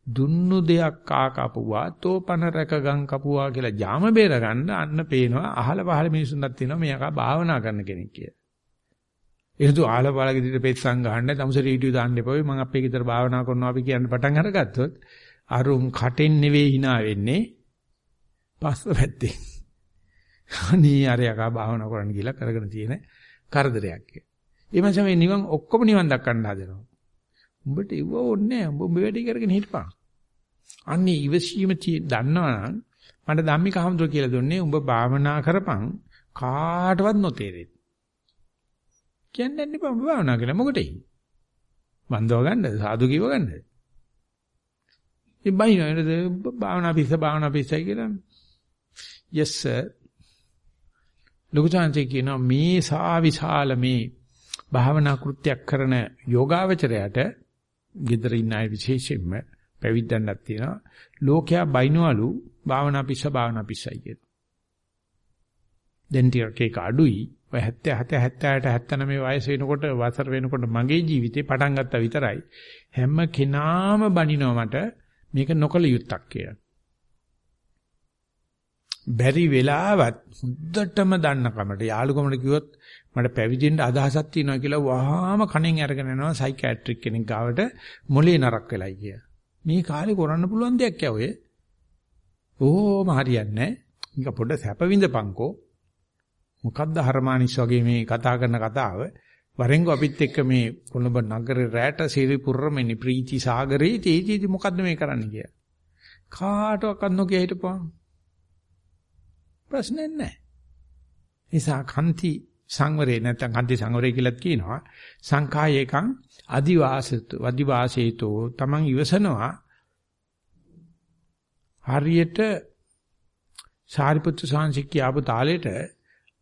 දුන්නු දෙයක් කා කපුවා තෝපන රැක ගම් කපුවා කියලා ජාම බේර ගන්න අන්න පේනවා අහල පහල මිනිසුන්වත් තියෙනවා මෙයා භාවනා කරන කෙනෙක් කියලා. එහෙනම් ආල බාල ගෙදරට පෙත්සම් ගහන්න තමුසේ රීඩියෝ දාන්න එපා මම අපේ ගෙදර භාවනා කරනවා අපි කියන්න පටන් අරගත්තොත් අරුම් කටෙන් නෙවෙයි hina වෙන්නේ පස්ස පැත්තේ. අනේ අරයකා භාවනා කරන්න කියලා කරගෙන තියෙන කරදරයක්. ඒ මං මේ නිවන් ඔක්කොම නිවන් දක්වන්න හදනවා. උඹට ඉව ඕනේ නැහැ. උඹ වැඩි කරගෙන හිටපන්. අන්නේ ඉවසීම දන්නවනම් මට ධම්මික හඳුර කියලා දුන්නේ උඹ භාවනා කරපන් කාටවත් නොතේරෙයි. කියන්නේ නැන්නේ උඹ භාවනා කළා මොකටද? වන්දව ගන්නද? සාදු කිව ගන්නද? ඉතින් බයිනවද භාවනා පිස්ස භාවනා පිස්සයි කියලා. yes sir. ලොකුචාන්සේ කියනවා මේ සා විශාල මේ භාවනා කෘත්‍යයක් කරන යෝගාවචරයට gedara ඉන්න අය විශේෂයෙන්ම පැවිද්දන්නක් තියෙනවා. ලෝකයා බයිනවලු භාවනා පිස්ස භාවනා පිස්සයි කියලා. දැන් ටිකක් අඩුයි. ඔය 77 78 79 වයස වෙනකොට වසර වෙනකොට මගේ ජීවිතේ පටන් ගත්තා විතරයි. හැම කෙනාම බනිනවා මට මේක නොකල යුත්තක් කියලා. බැරි වෙලාවත් හොද්දටම දන්න කමට යාළුකමට කිව්වොත් මට පැවිදෙන්න අදහසක් තියෙනවා කියලා වහාම කණෙන් අරගෙන යනවා සයිකියාට්‍රික් කෙනෙක් ගාවට මොලේ නරක් වෙලයි කිය. මේ කාලේ කරන්න පුළුවන් දෙයක් ය ඔය. ඕම හරියන්නේ නැහැ. නික පොඩ්ඩ සැප විඳපන්කෝ. මොකද්ද හර්මානිස් වගේ මේ කතා කරන කතාව වරෙන්ගෝ අපිත් එක්ක මේ කොළඹ නගරේ රැට සිරිපුරමෙනි ප්‍රීති සාගරේ තේජීදි මොකද්ද මේ කරන්න කිය. කාටවත් නොකිය හිටපන්. ප්‍රශ්නයක් නැහැ. නිසා කන්ති සංවරේ නැත්නම් කන්ති සංවරේ කියලාත් කියනවා. සංඛායේකං අදිවාසතු අදිවාසේතෝ තමන් ඉවසනවා හරියට සාරිපුත්‍ර සාංශික කියපු තාලෙට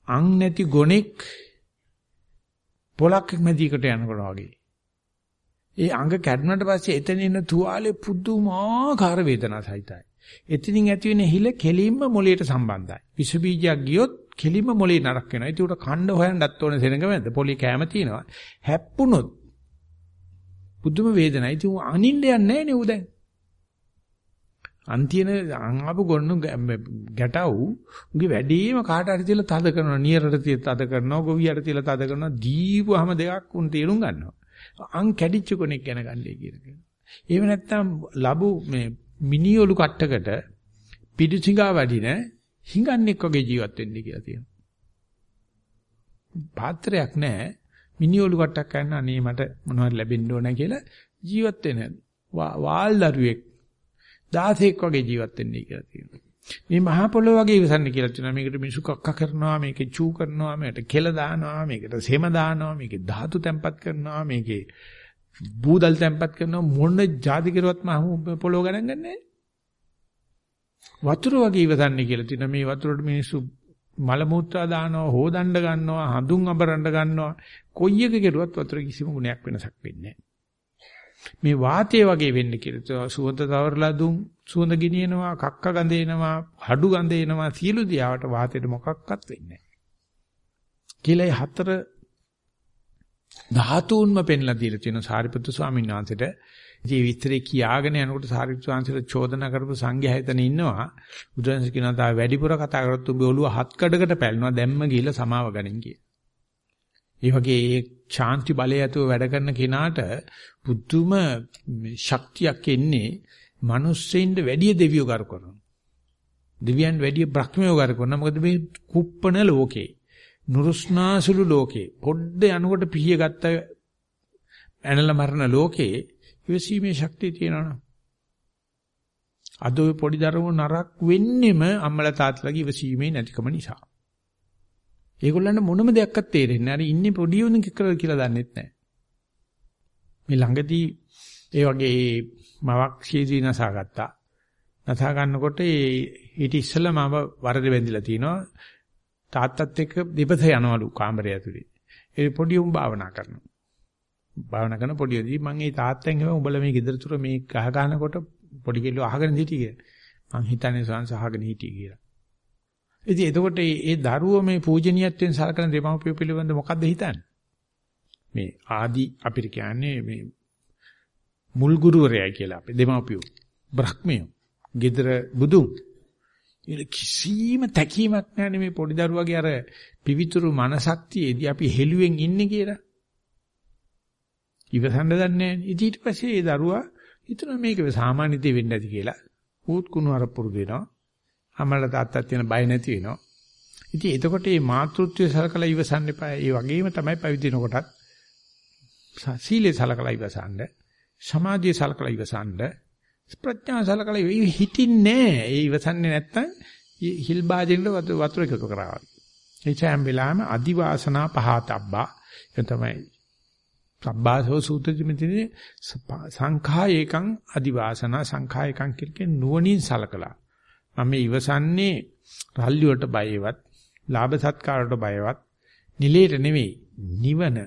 අං නැති ගොනෙක් පොලක් මැදිකට යනකොට වගේ. ඒ අංග කැඩුනට පස්සේ එතන ඉන්න තුවාලේ පුදුමාකාර වේදනා සහිතයි. එතනින් ඇති වෙන හිල කෙලින්ම මොළයට සම්බන්ධයි. විස බීජයක් ගියොත් කෙලින්ම මොළේ නරක වෙනවා. ඒක උඩ කණ්ඩ හොයන්නත් ඕනේ සෙනඟ මැද. පොලි කැම තියෙනවා. හැප්පුණොත් පුදුම වේදනයි. ඉතින් අනින්න යන්නේ නැහැ නේ උ දැන්. අන්තින අංගාපු ගොන්නු ගැටව් උගේ වැඩිම කාට හරි තියලා තද කරනවා නියරට තියලා තද කරනවා ගොවියට තියලා තද කරනවා දීපුවාම දෙකක් උන් තේරුම් ගන්නවා අං කැඩිච්ච කෙනෙක් ගැන ගන්නයි කියන එහෙම නැත්නම් ලැබු මේ මිනිඔලු කට්ටකට පිටිසිඟා වඩින හිඟන්නෙක් වගේ ජීවත් වෙන්න කියලා තියෙනවා පාත්‍රයක් නැහැ මිනිඔලු කට්ටක් ගන්න අනේ මට මොනවද ලැබෙන්න ඕන කියලා ජීවත් වෙන වාල් දරුවෙක් 16ක් වගේ ජීවත් වෙන්නයි කියලා තියෙනවා. මේ මහා පොළොව වගේ ඉවසන්න කියලා තියෙනවා. මේකට මිනිසු කක්ක කරනවා, මේකේ චූ කරනවා, මේකට කෙල දානවා, මේකට සෙම දානවා, මේකේ ධාතු තැම්පත් කරනවා, මේකේ බූදල් තැම්පත් කරනවා මොන જાති කෙරුවත් මහා පොළොව ගණන් ගන්නෑ. වතුර වගේ ඉවසන්නේ කියලා තියෙනවා. මේ වතුරට මිනිස්සු මල මුත්‍රා දානවා, හොදන්න ගන්නවා, හඳුන් අඹරන්න ගන්නවා. කොයි එක කෙරුවත් වතුර කිසිම ගුණයක් වෙනසක් වෙන්නේ නැහැ. මේ වාතය වගේ වෙන්න කියලා. සුවඳ තවරලා දුම් සුවඳ ගිනියනවා, කක්ක ගඳේනවා, හඩු ගඳේනවා, සියලු දියාවට වාතයට මොකක්වත් වෙන්නේ නැහැ. කියලා හතර ධාතුන්ම පෙන්ලා දීලා තියෙන සාරිපුත්තු ස්වාමීන් වහන්සේට ඉතින් විස්තරේ කියාගෙන යනකොට සාරිපුත්තු ස්වාමීන් චෝදනා කරපු සංඝයා හිතන ඉන්නවා බුදුරජාණන් කියනවා තා වැඩිපුර කතා කරොත් ඔබ ඔළුව හත් කඩකට පැලනවා දැම්ම ගිහිල්ලා සමාව ගනින් කිය. ඒ වගේ ඒ ශාන්ති බලය ඇතුව වැඩ කරන කෙනාට පුදුම ශක්තියක් එන්නේ මිනිස්සෙින්ද වැඩි දෙවියෝ කර කරනවා. දෙවියන් වැඩි බ්‍රහ්මයෝ කර කරනවා. මොකද මේ කුප්පන ලෝකේ නුරුස්නාසුළු ලෝකේ පොඩ්ඩ යනකොට පිහිය ගත්ත ඇනල මරණ ලෝකේ ඉවසීමේ ශක්තිය තියෙනවනේ. අද ඔය පොඩි දරුවෝ නරක් වෙන්නෙම අම්මලා තාත්තලාගේ ඉවසීමේ නැතිකම නිසා. ඒගොල්ලන්ට මොනම දෙයක්වත් තේරෙන්නේ නැහැ. අර ඉන්නේ පොඩි උන් කියලා දන්නෙත් නැහැ. මේ ළඟදී ඒ වගේ මවක් ශීදී නසාගත්තා. නසා ගන්නකොට ඒ ඊට ඉස්සෙල්ලා මම වරද බැඳිලා තිනවා. තාත්තත් එක්ක දෙපස යනවලු කාමරය ඇතුලේ. ඒ පොඩි උන් භාවනා කරනවා. භාවනා කරන පොඩියදී මම ඒ තාත්තෙන් එහෙම උඹලා මේ ගෙදර තුර මේ ගහ ගන්නකොට පොඩි කෙල්ලෝ අහගෙන හිටියේ. මං හිතන්නේ සංස අහගෙන හිටියේ කියලා. ඉතින් එතකොට මේ දරුවෝ මේ පූජනීයත්වයෙන් සලකන දෙමව්පිය පිළිබඳ මොකද්ද හිතන්නේ? මේ ආදි අපිට කියන්නේ මේ මුල් ගුරුවරයයි කියලා අපි දෙමව්පියෝ. බ්‍රහ්මියෝ. gedara බුදුන්. ඒ කිසිම තැකීමක් නැහැ මේ පොඩි දරුවාගේ අර පිවිතුරු මනසක් තියේදී අපි හෙළුවෙන් ඉන්නේ කියලා. ඉවසන්න දන්නේ නැහැ. ඊට පස්සේ ඒ දරුවා හිතනවා මේක සාමාන්‍ය දේ වෙන්නේ නැති කියලා. ඌත් කුණු අර පුරුදු වෙනවා. අමල තාත්තත් වෙන බය නැති වෙනවා. ඉතින් එතකොට මේ මාතෘත්වයේ සලකලා ඉවසන්න එපා. ඒ වගේම තමයි පැවිදිනකොටත් සීලේ සලකලා ඉවසන්න, සමාධියේ සලකලා ඉවසන්න, ප්‍රඥාව සලකලා හිටින්නේ නැහැ. ඒ ඉවසන්නේ නැත්තම් හිල් බාජෙන්ට වතුර එකතු කරාවා. ඒ චෑම් වෙලාම අදිවාසනා පහතබ්බා. ඒ තමයි සබ්බාසෝ සූත්‍රෙදි මෙතනදී සංඛා ඒකං අදිවාසනා සංඛා ඒකං කියන්නේ නුවණින් සලකලා. මම ඉවසන්නේ රල්ලි වලට බයවත්, ලාභ සත්කාරවලට බයවත්, නිලයට නෙවෙයි, නිවන,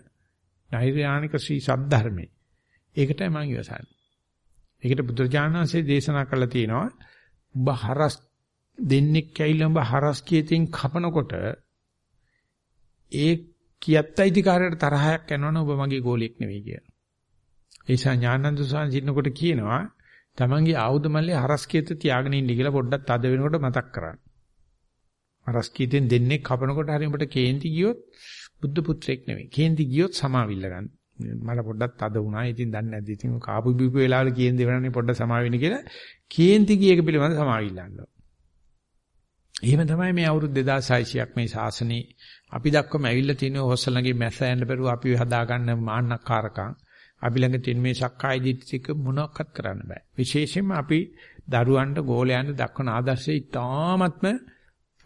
නෛර්යානික ශ්‍රී සද්ධර්මේ. ඒකටයි මම ඉවසන්නේ. ඒකට බුදුරජාණන්සේ දේශනා කළා තියෙනවා ඔබ හරස් දෙන්නෙක් ඇවිල්ලා ඔබ හරස් කීතෙන් කපනකොට ඒ කියත්තයිතිකාරයට තරහයක් යනවනේ ඔබ මගේ ගෝලියෙක් නෙවෙයි කියලා. ඒ නිසා ඥානන්ද සාන් සින්නකොට කියනවා තමන්ගේ ආයුධ මල්ලේ හරස් කීත තියාගෙන ඉන්න කියලා පොඩ්ඩක් තද වෙනකොට මතක් කරගන්න. හරස් කීතෙන් දෙන්නේ කපනකොට හරි ඔබට කේන්ති ගියොත් බුද්ධ පුත්‍රයෙක් නෙවෙයි. කේන්ති ගියොත් සමාවිල්ල ගන්න. මට පොඩ්ඩක් තද වුණා. ඉතින් දන්නේ නැද්ද? ඉතින් කාපු බීපු වෙලාවල කේන්ති වෙනනේ පොඩ්ඩක් සමාවෙන්න කියලා කේන්ති ගිය එක පිළිබඳ සමාවිල්ලන්න. එහෙම තමයි මේ අවුරුදු 2600ක් මේ ශාසනේ අපි දක්වම ඇවිල්ලා තියෙන හොස්සලගේ මැස්ස යන්න බැරුව අපි හදාගන්න මාන්නක්කාරකම් අපි ළඟ තියෙන මේ සක්කාය දිට්ඨික මොනවත් කරන්න බෑ. විශේෂයෙන්ම අපි දරුවන්ට ගෝලයන්ට දක්වන ආදර්ශය ඉතාමත්ම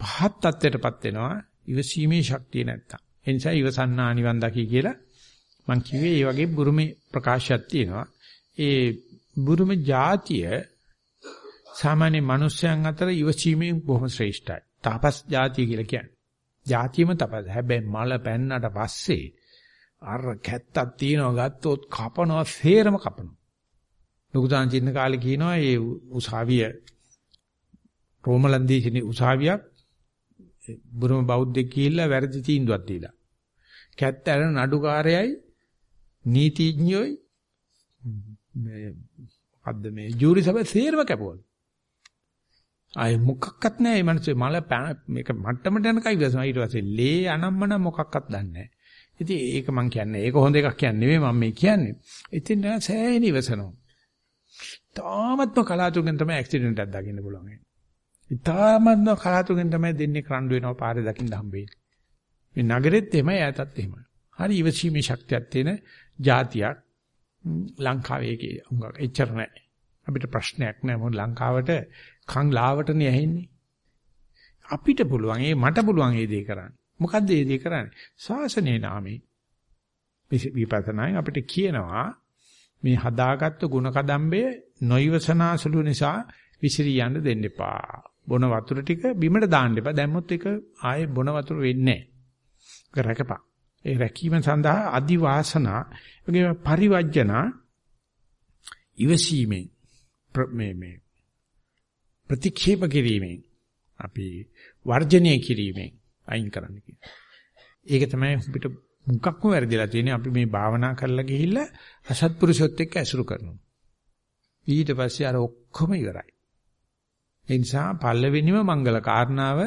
පහත් තත්ත්වයටපත් වෙනවා. ඉවසීමේ ශක්තිය නැත්තම්. ඒ නිසා ඉවසන්නා නිවන් දකි කියලා මම කිව්වේ මේ වගේ බුරුමේ ප්‍රකාශයක් තියෙනවා. ඒ බුරුම ජාතිය සාමාන්‍ය මිනිස්යන් අතර ඉවසීමෙන් බොහොම ශ්‍රේෂ්ඨයි. තපස් ජාතිය කියලා කියන්නේ. ජාතියම තපස්. හැබැයි මල පැන්නට පස්සේ අර කැත්තක් තියනවා ගත්තොත් කපනවා සේරම කපනවා. ලොකුදාන් චින්න කාලේ කියනවා මේ උසාවිය රෝමලන්දේශිනේ උසාවියක් බුරුම බෞද්ධ කියලා වැරදි තීන්දුවක් දීලා. කැත්ත ඇරන නඩුකාරයයි නීතිඥයෝයි මේ මොකද්ද මේ ජූරි සභාවේ සේරම කැපුවලු. ආයේ මොකක්වත් නැහැ මේ මිනිස්සු මල මේක මට්ටමට යනකයි ඉවසනවා ඊට පස්සේ ලේ අනම්මන මොකක්වත් දන්නේ නැහැ. ඉතින් ඒක මම කියන්නේ ඒක හොඳ එකක් කියන්නේ නෙවෙයි මම මේ කියන්නේ. ඉතින් නෑ සෑහෙන ඉවසනවා. තාමත්ම කලාතුරකින් තමයි ඇක්සිඩන්ට් එකක් දකින්න පුළුවන්. තාමත්ම කලාතුරකින් තමයි දෙන්නේ කරඬු වෙනවා පාරේ දකින්න හම්බෙන්නේ. මේ නගරෙත් එහෙමයි ඈතත් එහෙමයි. හරි ඉවසීමේ ශක්තියක් තියෙන જાතියක් ලංකාවේ ඒකේ හුඟක් එච්චර නැහැ. අපිට ප්‍රශ්නයක් නැහැ මොකද ලංකාවට කංලාවටනේ ඇහෙන්නේ. අපිට පුළුවන් ඒ මට පුළුවන් ඒ දේ කරන්න. මොකද්ද ඒ දේ කරන්නේ? ශාසනයේ නාමයෙන් විපස්සනායි අපිට කියනවා මේ හදාගත්තු ಗುಣ කදම්බේ නොයවසනාසුළු නිසා විසිරී යන්න දෙන්න එපා. බොන වතුර ටික බිමට දාන්න එපා. දැම්මොත් ඒක ආයේ බොන වතුර වෙන්නේ නැහැ. ඒක රැකපන්. ඒ රැකීම සඳහා අදි වාසනා වගේ පරිවර්ජනා ඉවසීමෙන් මේ මේ ප්‍රතික්ෂේප කිරීමෙන් අපි වර්ජනය කිරීමෙන් අයින් කරන්න කියනවා. ඒක තමයි අපිට මුක්ක්ම වැරදිලා තියෙන්නේ අපි මේ භාවනා කරලා ගිහිල්ලා අසත්පුරුෂොත් එක්ක ඇසුරු කරනවා. ඊට පස්සේ අර ඔක්කොම ඉවරයි. ඒ නිසා පල්ලවෙනිම මංගල කාරණාව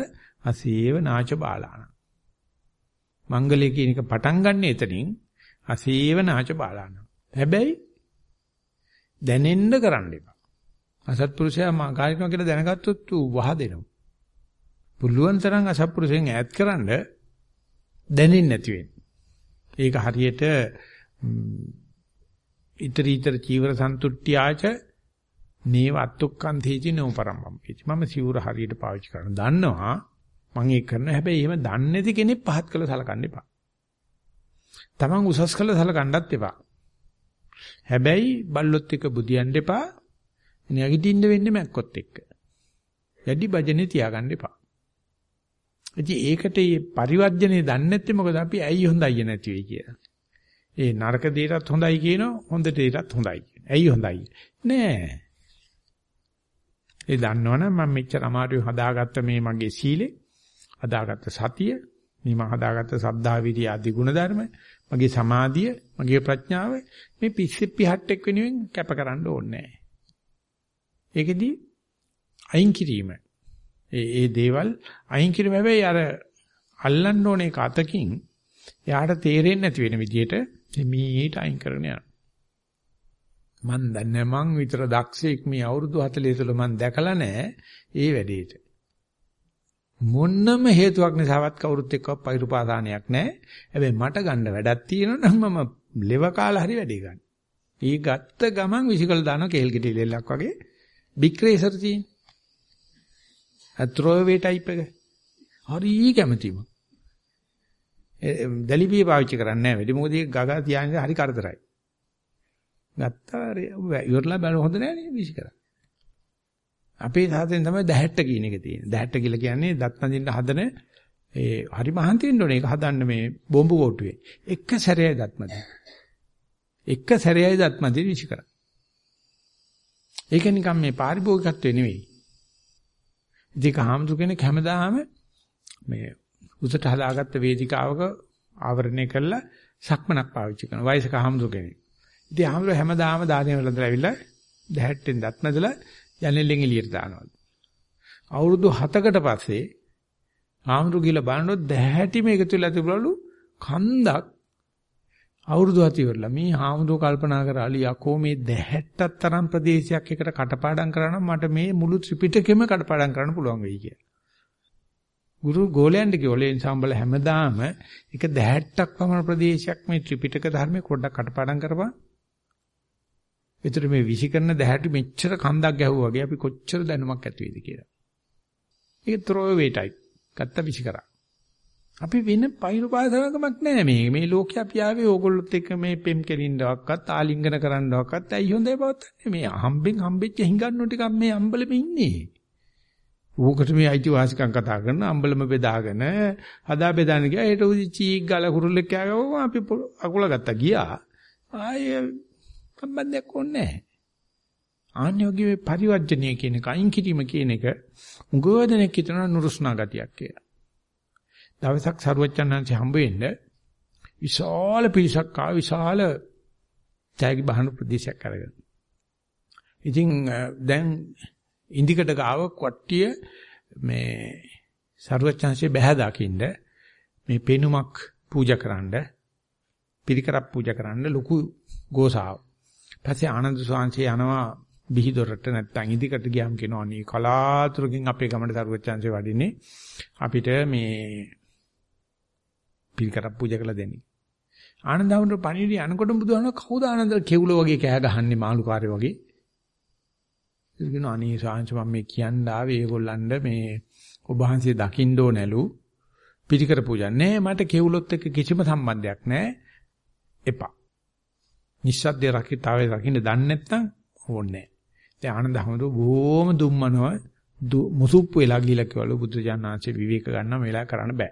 අසේව නාච බාලාන. මංගලයේ කියන එක පටන් ගන්න එතනින් අසේව නාච බාලාන. හැබැයි දැනෙන්න කරන්න එපා. අසත්පුරුෂයා මා කාරිනවා කියලා දැනගත්තොත් ඌ වහ දෙනවා. පුළුවන් තරම් අසත්පුරුෂයන් ඈත් කරන්න දැනෙන්නේ නැති වෙන්නේ. ඒක හරියට ඊතරීතර චීවර සන්තුට්ඨියාච නේව අත්තුක්කන් තේජි නෝපරම්පම්. මම සිවුර හරියට පාවිච්චි කරන දන්නවා මම ඒක කරන හැබැයි එහෙම දන්නේ නැති කෙනෙක් පහත් කළ සලකන්න එපා. Taman උසස් කළ සලකන්නත් එපා. හැබැයි බල්ලොත් එක බුදියන්න එපා. නැගිටින්න වෙන්නේ මැක්කොත් එක්ක. යඩි බජනේ තියාගන්න එපා. ඉතින් ඒකට මේ පරිවර්ජනේ දන්නේ නැත්තේ මොකද අපි ඇයි හොඳයි නැති වෙයි කියලා. ඒ නරක දෙයටත් හොඳයි කියනවා හොඳ දෙයටත් හොඳයි කියනවා. ඇයි හොඳයි? නෑ. ඒ දන්නවනම් මම මෙච්චර අමාරුවෙන් හදාගත්ත මේ මගේ සීලේ අදාගත්ත සතිය, මේ හදාගත්ත සද්ධා විරිය ආදී ගුණ ධර්ම, මගේ සමාධිය, මගේ ප්‍රඥාව මේ පිස්සෙ පිහට්ටෙක් වෙනුවෙන් කැප කරන්න ඕනේ නැහැ. ඒකෙදි අයින් කිරීම. ඒ ඒ දේවල් අයින් කිරීම හැබැයි අර අල්ලන්න ඕනේ කතකින් එයාට තේරෙන්නේ නැති වෙන විදිහට මීට අයින් කරගෙන යනවා. මන් දන්නේ මං විතර දක්ෂෙක් මේ අවුරුදු 40 තුල මන් දැකලා නැහැ ඒ වැඩේට. මොන්නම හේතුවක් නිසාවත් කවුරුත් එක්ක පෛරුපාදානයක් නැහැ. හැබැයි මට ගන්න වැඩක් තියෙනවා නම් මම ලෙව කාලා හරි වැඩේ ගන්න. ඊ ගත්ත ගමන් විසිකල දාන කේල් ගෙඩි ලෙල්ලක් වගේ බිග් රේසර් තියෙන. අත්‍රෝ වේ ටයිප් එක. හරි කැමතිම. දැලිපිය පාවිච්චි කරන්නේ නැහැ. වැඩි මොකද ඒක ගගා තියාගෙන හරි කරදරයි. ගත්තා ඉවරලා බලන හොඳ නැහැ නේ විසි කරා. අපේ සාතෙන් තමයි දැහැට්ට කියන එක තියෙන්නේ. දැහැට්ට කියලා කියන්නේ දත් නදින්න හදන ඒ හරි මහන්ති වෙන්න ඕනේ. ඒක හදන්න මේ බෝම්බු කෝට්ටුවේ. එක සැරේයි දත් මදි. එක සැරේයි දත් මදි විසි කරා. ඒක නිකන් මේ පාරිභෝගිකත්වය නෙවෙයි. ඉතින් හාමුදුර කෙනෙක් හැමදාම මේ උසට හදාගත්ත වේදිකාවක ආවරණය කරලා සක්මනක් පාවිච්චි කරනවා. වයසක හාමුදුර කෙනෙක්. ඉතින් හාමුදුර හැමදාම දානේ වලදලා ඇවිල්ලා දැහැට්ටෙන් දත් නැදලා යන්නේලෙන් එළියට දානවා. අවුරුදු 7කට පස්සේ හාමුදුර ගිහලා බලනොත් දැහැටි මේක තුල තිබුණලු කන්දක් අවුරුදු 7 ඉවරලා මේ හාමුදුර කල්පනා කරාලි යකෝ මේ දැහැට්ටක් තරම් ප්‍රදේශයක් එකට කටපාඩම් කරා නම් මට මේ මුළු ත්‍රිපිටකෙම කටපාඩම් කරන්න පුළුවන් වෙයි කියලා. ගුරු ගෝලයන්ට ගෝලෙන් සම්බල හැමදාම එක දැහැට්ටක් පමණ ප්‍රදේශයක් මේ ත්‍රිපිටක ධර්මේ පොඩ්ඩක් කටපාඩම් කරපන්. ඒතර මේ විසිකරන දැහැටි මෙච්චර කන්දක් ගැහුවා වගේ අපි කොච්චර දැනුමක් ඇති වේද කියලා. ඒක ත්‍රෝ වේටයි. ගත්ත විසිකරා. අපි වෙන පෛරුපාසකමක් නැහැ මේ. මේ ලෝකේ අපි ආවේ ඕගොල්ලොත් එක්ක මේ පෙම් කෙලින්නවක්වත් ආලිංගන කරන්නවක්වත් ඇයි හොඳයි පවත්තන්නේ. මේ හම්බෙන් හම්බෙච්ච හිඟන්නෝ ටිකක් මේ අම්බලෙම ඉන්නේ. ඌකට මේ අයිතිවාසිකම් කතා කරන අම්බලම බෙදාගෙන හදා බෙදාන ගියා. ඒට උදි චීක් ගාල කුරුල්ලෙක් කෑගවම අපි අකුල ගත්තා ගියා. ආයේ සම්බන්ධයක් ඕනේ නැහැ. ආන්‍යෝගී පරිවර්ජනීය කියන එක අයින් කිරීම කියන එක උගෝදෙනෙක් හිතන නුරුස්නා ගතියක් කියලා. දවසක් සරුවච්චන්හන්සේ හම්බ වෙන්න විශාල පිරිසක් ආ විශාල ත්‍යාගි බහන ප්‍රදේශයක් අරගෙන. ඉතින් දැන් ඉන්දිකට ගාව කොට්ටිය මේ සරුවච්චන්සේ බැහැ දකින්න මේ පෙනුමක් පූජා කරන්න පිරිකරක් පූජා කරන්න ලොකු ගෝසාව. පස්සේ ආනන්ද ස්වාමීන් යනවා බිහිදොරට නැත්තම් ඉදිකට ගියාම කියනවා අනේ කලාතුරකින් අපේ ගමට සරුවච්චන්සේ වඩින්නේ අපිට මේ පිරිකරක් පූජා කරලා දෙන්නේ. ආනන්දවන්ට පණිවිඩය අනකොට බුදුහාම කවුද ආනන්ද කෙවුල වගේ කෑ ගහන්නේ මාළුකාරය වගේ. ඒක කියනවා අනේ සාංශ මම මේ කියන්න ආවේ ඒගොල්ලන්ට මේ ඔබ වහන්සේ දකින්න ඕනලු පිරිකර පූජා නෑ මට කෙවුලොත් එක්ක කිසිම සම්බන්ධයක් නෑ එපා. නිස්සද්දේ රකිතාවේ රකින්න දන්නේ නැත්නම් ඕනේ නෑ. දැන් ආනන්ද හැමදෝ බොහොම දුම්මනව මුසුප්පු වෙලා ගිහලා කිව්වලු බුදු ජානනාංශේ විවේක ගන්න මේලා කරන්න බෑ.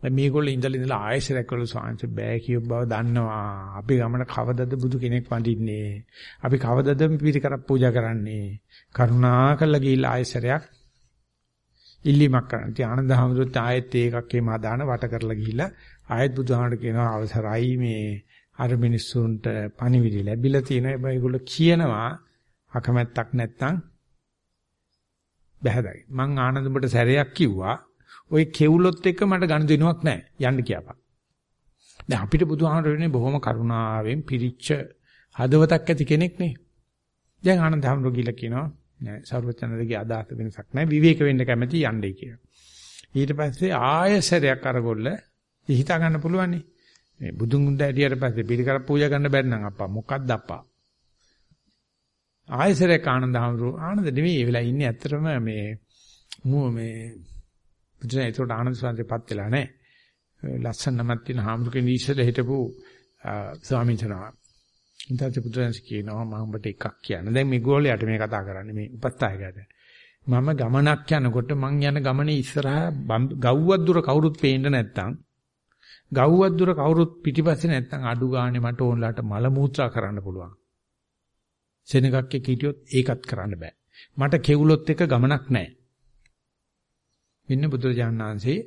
දැන් මේගොල්ලෝ ඉඳලා ඉඳලා ආයෙසරක් වල සාංශ බෑ කියව බව දන්නවා. අපි ගමන කවදද බුදු කෙනෙක් වඳින්නේ? අපි කවදද පිරිකරක් පූජා කරන්නේ? කරුණාකරලා ගිහිල්ලා ආයෙසරයක් ඉල්ලීමක් කරන්න. ඉතින් ආනන්ද හැමදොත් ආයෙත් ඒකක් එම ආදාන වට කරලා ගිහිල්ලා ආයෙත් බුදුහාමට කියනවා අවසරයි මේ අර මිනිස්සුන්ට පණිවිඩය ලැබිලා තියෙනවා. ඒබයි ඒගොල්ලෝ කියනවා අකමැත්තක් නැත්තම් බහැදයි. මං ආනන්දඹට සැරයක් කිව්වා ওই කෙවුලොත් එක්ක මට ගනුදෙනුවක් නැහැ. යන්න කියපන්. දැන් අපිට බුදුහාමර වෙන්නේ බොහොම කරුණාවෙන් පිරිච්ච හදවතක් ඇති කෙනෙක් නේ. දැන් ආනන්ද හැමරෝ ගිල කියනවා නෑ සර්වචනදගේ අදහස වෙනසක් නෑ විවේක වෙන්න කැමති යන්නේ කියලා. ඊට පස්සේ ආයසරයක් අරගොල්ල හිතා ගන්න පුළුවන් නේ. මේ බුදුන් ගුණ ඇටියට පස්සේ පිළිකර පූජා කරන්න බැරි නම් අප්පා මොකක්ද අප්පා? ආයසරයක් ආනන්ද හැමරෝ ආනන්ද නෙවෙයි ඒ වෙලාව ඉන්නේ ඇත්තටම මේ මු මේ බුදුන් ඒකට ආනන්ද ස්වාමීන්පත් වෙලා නැහැ. ලස්සන නමක් තියෙන හාමුදුරගෙන ඉස්සෙල්ලා හිටපු ස්වාමීන් වහන්සේ. ඉතින් බුදුන් කියනවා මම ඔබට එකක් කියන්න. දැන් මේ ගෝලයට මේ කතා කරන්නේ මේ උපස්ථායකයට. මම ගමනක් යනකොට මං යන ගමනේ ඉස්සරහා ගව්වක් දුර කවුරුත් පේන්න නැත්තම් ගව්වක් දුර කවුරුත් පිටිපස්සේ නැත්තම් අඩු ගානේ මට ඕනලාට මල මූත්‍රා කරන්න පුළුවන්. සෙනගක් එක්ක හිටියොත් ඒකත් කරන්න බෑ. මට කෙවුලොත් එක ගමනක් නැහැ. මෙන්න බුදුරජාණන් වහන්සේ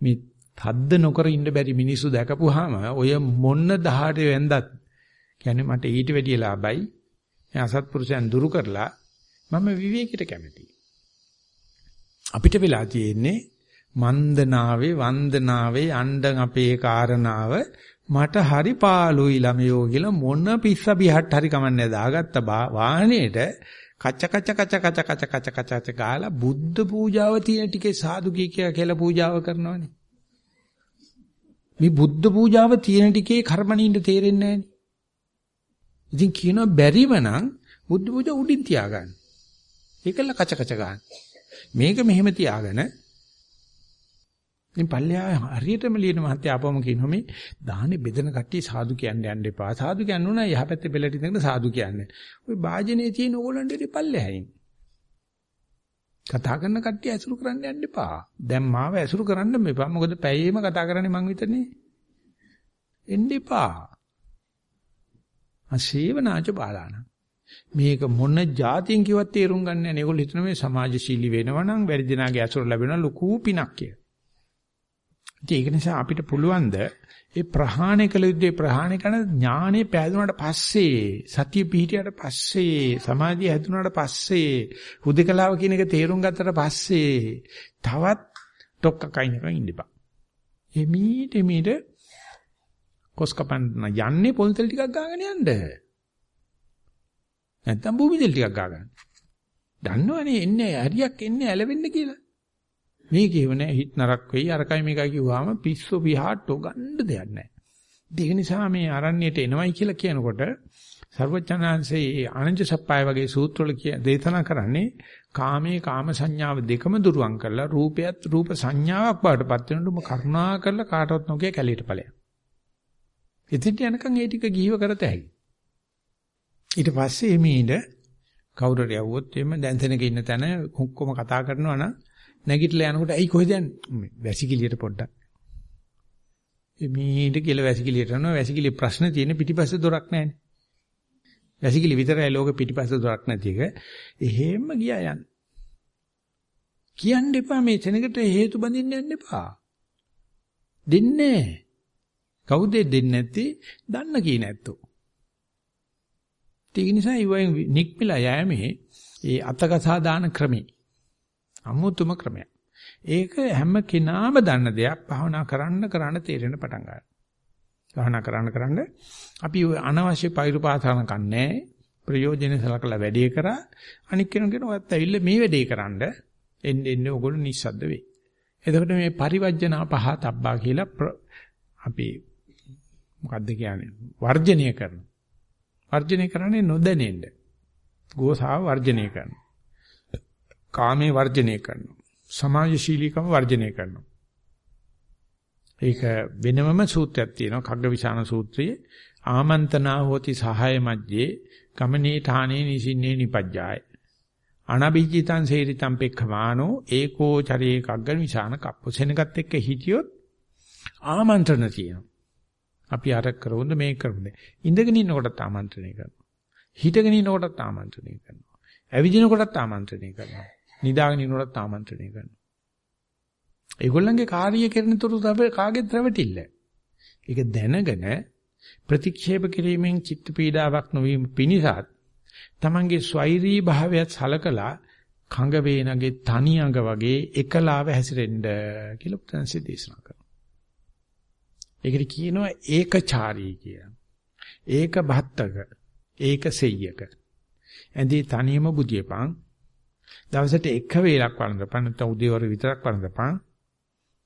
මේ තද්ද නොකර ඉන්න බැරි මිනිස්සු දැකපුවාම ඔය මොන්න 18 වෙන්දත් කියන්නේ මට ඊට වැඩිය ලාභයි. මේ අසත්පුරුෂයන් දුරු කරලා මම විවේකයට කැමතියි. අපිට වෙලා තියෙන්නේ මන්දනාවේ වන්දනාවේ අණ්ඩන් අපේ කාරණාව මට හරි පාළුයි ළමයෝ කියලා මොන පිස්ස බිහට් හරි කමන්නේ දාගත්ත වාහනේට කච කච කච කච කච කච කච කච ගාලා බුද්ධ පූජාව තියෙන ටිකේ සාදු කිය කියලා පූජාව කරනවනේ. මේ බුද්ධ පූජාව තියෙන ටිකේ කර්මණින්ද තේරෙන්නේ නැහනේ. ඉතින් කියනවා බැරිම නම් බුද්ධ පූජා උඩින් තියාගන්න. ඒකල කච කච ගන්න. මේක මෙහෙම තියාගෙන ඉතින් පල්ලෙහා හරියටම ලියන මහත්තයා ආපම කියනවා මේ දාහනේ බෙදෙන කට්ටිය සාදු කියන්න යන්න එපා. සාදු කියන්න ඕන යහපැත්තේ බෙලට ඉඳගෙන සාදු කියන්නේ. ওই වාජනේ තියෙන ඕගොල්ලන්ට ඉතින් පල්ලෙහායින්. කතා කරන කට්ටිය ඇසුරු කරන්න යන්න එපා. දැන් මාව ඇසුරු කරන්න මෙපා. මොකද පැයේම කතා කරන්නේ මං විතරනේ. එන්න එපා. අසේවනාච බාලාන. මේක මොන જાතියෙන් කිව්වත් තේරුම් ගන්න නැහැ. ඒගොල්ලෝ හිතන මේ සමාජශීලී වෙනවා නම් වැඩි දෙනාගේ ඇසුර ලැබෙනවා ලොකු පිනක් කියලා. ඒක නිසා අපිට පුළුවන් ද ඒ ප්‍රහාණය කළ යුත්තේ ප්‍රහාණය කරන ඥානෙ පෑදුනාට පස්සේ සතිය පිහිටියට පස්සේ සමාධිය හැදුනාට පස්සේ හුදකලාව කියන එක තේරුම් ගත්තට පස්සේ තවත් ඩොක්ක කයින්කන් ඉන්නපා. එමීට එමීට කොස්කපන් යන්නේ පොල්තල් ටිකක් ගාගෙන යන්න. නැත්තම් භූමි තෙල් ටිකක් ගාගන්න. දන්නවනේ එන්නේ හරියක් එන්නේ ඇලවෙන්න කියලා. මේ කියව නෑ හිත නරක් වෙයි අරකයි මේකයි කිව්වම පිස්සු විහාට්ටෝ ගන්න දෙයක් නෑ. ඒක නිසා මේ අරණ්‍යයට එනවයි කියලා කියනකොට සර්වඥාන්සේ ආනන්ද සප්පාය වගේ සූත්‍රවල දේශනා කරන්නේ කාමයේ කාම සංඥාව දෙකම දුරුවන් කරලා රූපයත් රූප සංඥාවක් බවට පත් වෙනකොට කරුණා කරලා කාටවත් නොකිය කැලීට ඵලයක්. ඉතින් යනකම් ඒ ටික ගිහිව කරත හැකියි. ඊට පස්සේ එමීඩ කවුරු හරි යවුවොත් එimhe දැන්සෙනක ඉන්න තැන කොක්කොම කතා කරනවා නම් නැගිටලා යනකොට ඇයි කොහෙද යන්නේ? වැසිකිළියට පොඩ්ඩක්. මීට කියලා වැසිකිළියට යනවා. වැසිකිළිය ප්‍රශ්න තියෙන පිටිපස්සේ දොරක් නැහැනේ. වැසිකිළි විතරයි ලෝකෙ පිටිපස්සේ දොරක් නැති එක. එහෙම ගියා යන්න. කියන්න එපා මේ තැනකට හේතු බඳින්න යන්න එපා. දෙන්නේ කවුද දෙන්නේ නැති? දන්න කී නැත්තෝ. ඒක නිසා ඉවෙන් නික්මිලා යෑමේ ඒ අතකසා දාන ක්‍රමේ අමුතුම ක්‍රමයක්. ඒක හැම කෙනාම දන්න දෙයක් භාවනා කරන්න කරන්න තේරෙන පටන් ගන්නවා. භාවනා කරන්න කරන්න අපි අනවශ්‍ය පෛරුපාසන කන්නේ ප්‍රයෝජන සලකලා වැඩේ කරා අනික් කෙනෙකුට ඔයත් ඇවිල්ලා මේ වැඩේ කරන්න එන්නේ එන්නේ ඕගොල්ලෝ නිස්සද්ද වෙයි. එතකොට මේ පරිවර්ජන පහ තබ්බා කියලා අපි මොකද්ද කියන්නේ වර්ජනය කරනවා. වර්ජනය කරන්නේ නොදැනෙන්න. ගෝසාව වර්ජනය කරනවා. කාමයේ වර්ජනය කරනවා. සමාජශීලීකම වර්ජනය කරනවා. ඒක වෙනමම සූත්‍රයක් තියෙනවා. කග්ගවිශාන සූත්‍රයේ. ආමන්ත්‍රණා හෝති සහාය මැජ්ජේ. ගමනේ ඨානේ නිසින්නේ නිපජ්ජාය. අනබිජිතං සේරිතං පෙක්ඛමානෝ. ඒකෝ චරේ කග්ගවිශාන කප්පසෙනගත් එක්ක හිටියොත් ආමන්ත්‍රණ තියෙනවා. අපි අර කරුවොත් මේක කරුවොත් ඉඳගෙන ඉන්නකොටත් ආමන්ත්‍රණය කරනවා. හිටගෙන ඉන්නකොටත් ආමන්ත්‍රණය කරනවා. ඇවිදිනකොටත් ආමන්ත්‍රණය කරනවා. නිදාගෙන ඉන්නකොටත් ආමන්ත්‍රණය කරනවා. ඒගොල්ලන්ගේ කාර්ය කරන තුරු කාගෙත් රැවටිල්ල. ඒක දැනගෙන ප්‍රතික්ෂේප කිරීමෙන් චිත්ත පීඩාවක් නොවීම පිණිසත් තමන්ගේ ස්වෛරී භාවයත් සලකලා කඟ වේනගේ තනි අඟ වගේ එකලාව හැසිරෙන්න කියලා පුතන්සේ දේශනා කරනවා. ඒකට කියනවා ඒකචාරී කියලා. ඒක භත්තක. ඒක සෙය්‍යක. ඇඳී තනියම බුදියපන් දවසට එක වේලක් වළඳපන් නැත්නම් උදේවරු විතරක් වළඳපන්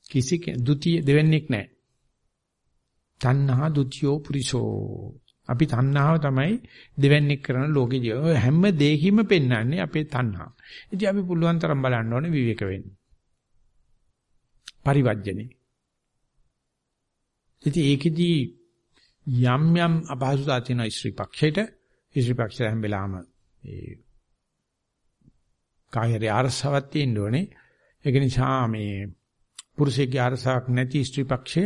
කිසි ဒ ුතිය දෙවෙන්නේක් නැහැ. තණ්හා ဒ ුතියෝ පුරිසෝ. අපි තණ්හාව තමයි දෙවන්නේක් කරන ලෝකේ ජීව. හැම දෙයකින්ම පෙන්වන්නේ අපේ තණ්හා. ඉතින් අපි පුළුවන් තරම් බලන්න ඕනේ විවේක වෙන්න. පරිවර්ජනේ. ඉතින් ඒකෙදි යම් යම් අපහසුතා තියෙන ස්ත්‍රී පක්ෂයට ස්ත්‍රී පක්ෂය හැම වෙලාවම ඒ කායරේ අරසාවක් තියෙන්න ඕනේ. ඒක නිසා මේ පුරුෂයෙක්ගේ අරසාවක් නැති ස්ත්‍රී පක්ෂය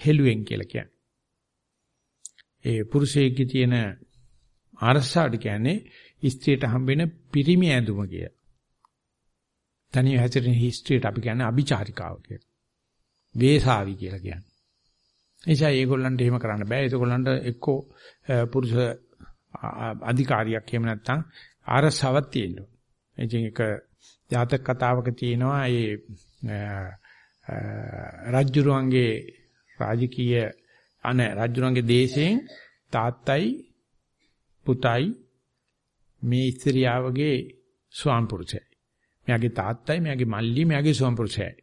හෙළුවෙන් කියලා කියන්නේ. ඒ පුරුෂයෙක්ගේ තියෙන අරසාවට කියන්නේ ස්ත්‍රියට හම්බෙන පිරිමි ඇඳුම කිය. තනියම හැසිරෙන හිස්ටරියට අපි කියන්නේ අභිචාරිකාව කියලා. වේසාවි කියලා කියන්නේ. එනිසා ඒගොල්ලන්ට එහෙම කරන්න බෑ. ඒගොල්ලන්ට එක්කෝ පුරුෂ අධිකාරියක් එහෙම නැත්නම් ආරසාවක් තියෙනවා. ඉතින් ඒක ජාතක කතාවක තියෙනවා ඒ රජ්ජුරුවන්ගේ රාජකීය අන රජ්ජුරුවන්ගේ දේශයෙන් තාත්තයි පුතයි මේ ස්ත්‍රියාවගේ ස්වාම පුරුෂයයි. මෙයාගේ තාත්තයි මෙයාගේ මල්ලි මෙයාගේ ස්වාම පුරුෂයයි.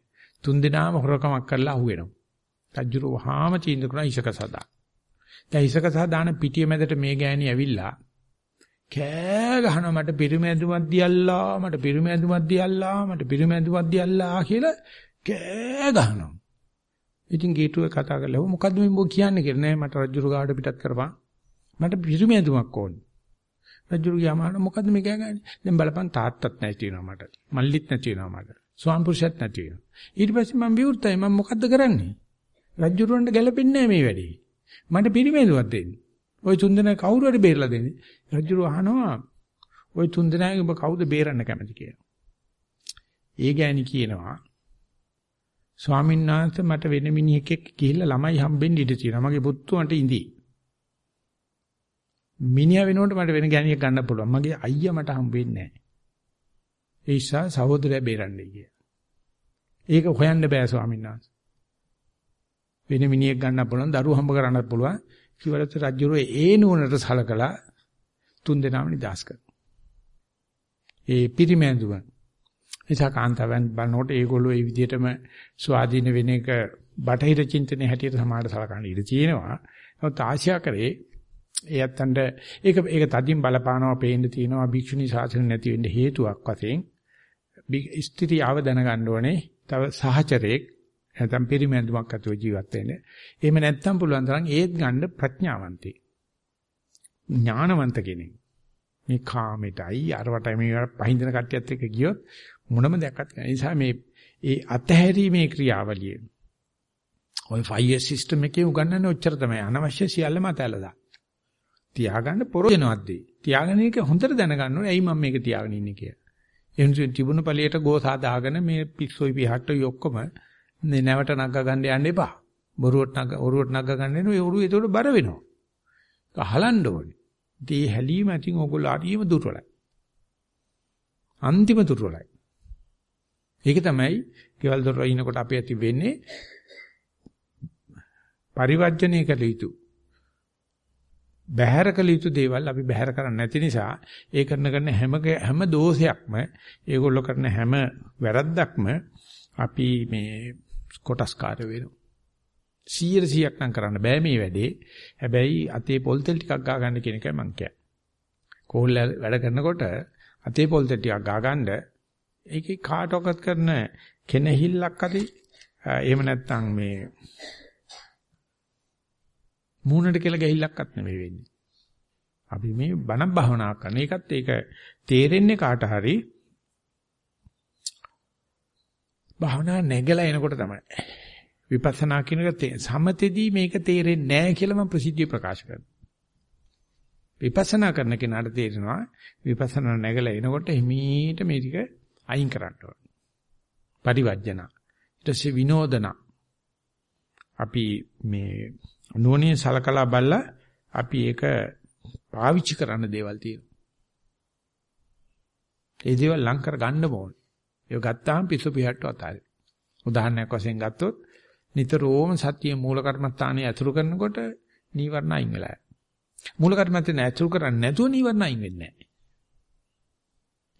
තුන් දෙනාම හොරකමක් කරලා අහුවෙනවා. රජ්ජුරුව වහාම චීන්ද කරන ඉසක සදා. දැන් ඉසක සදාන පිටිය මැදට මේ ගෑණි ඇවිල්ලා කෑ ගහනවා මට පිරිමැදුමක් දියල්ලා මට පිරිමැදුමක් දියල්ලා මට පිරිමැදුමක් දියල්ලා කියලා කෑ ගහනවා. ඉතින් ගේටුවේ කතා කරලා මොකද්ද මේ බෝ කියන්නේ කියලා නෑ මට රජුරු ගාඩ පිටත් කරපන්. මට පිරිමැදුමක් ඕනේ. රජුරු ගියාම මොකද්ද මේ කෑ ගහන්නේ? දැන් බලපන් තාත්තත් නැති වෙනවා මට. මල්ලිත් නැති වෙනවා මට. ස්වාම පුරුෂයත් නැති වෙනවා. ඊට පස්සේ මම විවෘතයි මම මොකද්ද කරන්නේ? රජුරුවන්ට ගැලපෙන්නේ නැහැ මේ වැඩේ. මට පිරිමැදුවක් දෙන්න. ওই තුන්දෙනා කවුරු හරි බේරලා දෙන්නේ. රජුරු අහනවා ওই තුන්දෙනාගෙන් ඔබ කවුද බේරන්න කැමති කියලා. ඒ ගෑණි කියනවා ස්වාමීන් වහන්සේ මට වෙන මිනිහෙක් ගිහිල්ලා ළමයි හම්බෙන්න ඉඩ තියෙනවා. මගේ පුතුන්ට ඉඳී. මිනිහා වෙනකොට මට වෙන ගෑණියෙක් ගන්න පුළුවන්. මගේ අයියා මට හම්බෙන්නේ නැහැ. ඒ නිසා සහෝදරයා බේරන්නයි කිය. ඒක හොයන්න බෑ ස්වාමීන් වහන්සේ. වෙන මිනිහෙක් ගන්න පුළුවන්, දරුවෝ හම්බ කරන්නත් පුළුවන්. කිවලත් රජුරෝ ඒ නුවණට සලකලා තුන් දෙනාම නිදාස් කරනවා. ඒ පිරිමැදුම නිසා කාන්තාවන් බලනකොට ඒගොල්ලෝ ඒ විදිහටම ස්වාධීන වෙන එක බටහිර චින්තනයේ හැටියට සමාඩ සලකන්න ඉඩ තියෙනවා. නමුත් ආශා කරේ ඒ අත්තන්ට ඒක ඒක තදින් බලපානවා පේන්න තියෙනවා භික්ෂුණී ශාසනය නැති වෙන්න හේතුවක් වශයෙන් ස්ත්‍රියව දැනගන්න ඕනේ. තව සහචරයෙක් නැත්නම් පිරිමැදුමක් අතව ජීවත් වෙන්න. එහෙම නැත්නම් පුළුවන් තරම් ඒත් ගන්න ප්‍රඥාවන්තේ. ඥානවන්ත කෙනෙක්. මේ කාමෙටයි අරවටයි මේ පහින්දන කට්ටියත් එක්ක ගියොත් මොනම දෙයක්වත් නැහැ. ඒ නිසා මේ ඒ අතහැරීමේ ක්‍රියාවලිය ඔය 5S සිස්ටම් එකේ උගන්වන්නේ ඔච්චර තමයි. අනවශ්‍ය සියල්ලම අතහැරලා දාන්න. තියාගන්න පොරොජනවත්දී. තියාගෙන ඒක හොඳට දැනගන්න ඕනේ. ඇයි මම මේක තියාගෙන ඉන්නේ කියලා. එනිසා තිබුණු ඵලියට ගෝසා දාගෙන මේ පිස්සොයි පිහට්ටොයි ඔක්කොම නැවට නග්ග ගන්න යන්න එපා. බොරුවට නග ඔරුවට නග්ග ගන්න එනවා. ඒ ඔරුව ඒතකොට බර වෙනවා. ඒක හලන්න ඕනේ. ඉතින් මේ හැලීම අතින් ඕගොල්ලෝ හරියම දුර්වලයි. අන්තිම දුර්වලයි. ඒක තමයි කෙවල් දොර ඉනකොට අපි ඇති වෙන්නේ පරිවර්ජණය කළ යුතු බහැර කළ යුතු දේවල් අපි බහැර කරන්නේ නැති නිසා ඒ කරන කරන හැම හැම දෝෂයක්ම ඒගොල්ලෝ කරන හැම වැරද්දක්ම අපි මේ කොටස්කාර වෙනවා. 100 නම් කරන්න බෑ මේ වැඩේ. හැබැයි අතේ පොල් තෙල් ටිකක් ගා ගන්න කියන එකයි මම කියන්නේ. කෝල් වැඩ කරනකොට අතේ පොල් තෙල් ටිකක් ගා ගන්න ඒකේ කාටවත් කරන කෙනහිල්ලක් ඇති එහෙම නැත්නම් මේ මූණට කියලා ගැහිල්ලක්වත් නෙවෙයි වෙන්නේ. අපි මේ බණ භාවනා කරන එකත් ඒක තේරෙන්නේ කාට හරි භාවනා නැගලා එනකොට තමයි. විපස්සනා කියන එක සමතෙදී මේක තේරෙන්නේ නැහැ කියලා මම ප්‍රසිද්ධිය ප්‍රකාශ කරනවා. විපස්සනා කරන කෙනාට තේරෙනවා විපස්සනා නැගලා එනකොට හිමීට මේ ටික අයින් කරන්න ඕන. පරිවර්ජන. ඊට පස්සේ විනෝදන. අපි මේ නෝනිය සලකලා බලලා අපි ඒක පාවිච්චි කරන්න දේවල් තියෙනවා. ඒ දේවල් ලං කර ගන්න ඕනේ. ඒක ගත්තාම පිස්සු පිහට්ට අතාරේ. උදාහරණයක් වශයෙන් ගත්තොත් නිතරම සත්‍ය මූල කර්මස්ථානයේ ඇතුළු කරනකොට නීවරණ අයින් වෙලා. මූල කර්මස්ථානේ ඇතුළු කරන්නේ නැතුව නීවරණ අයින් වෙන්නේ නැහැ.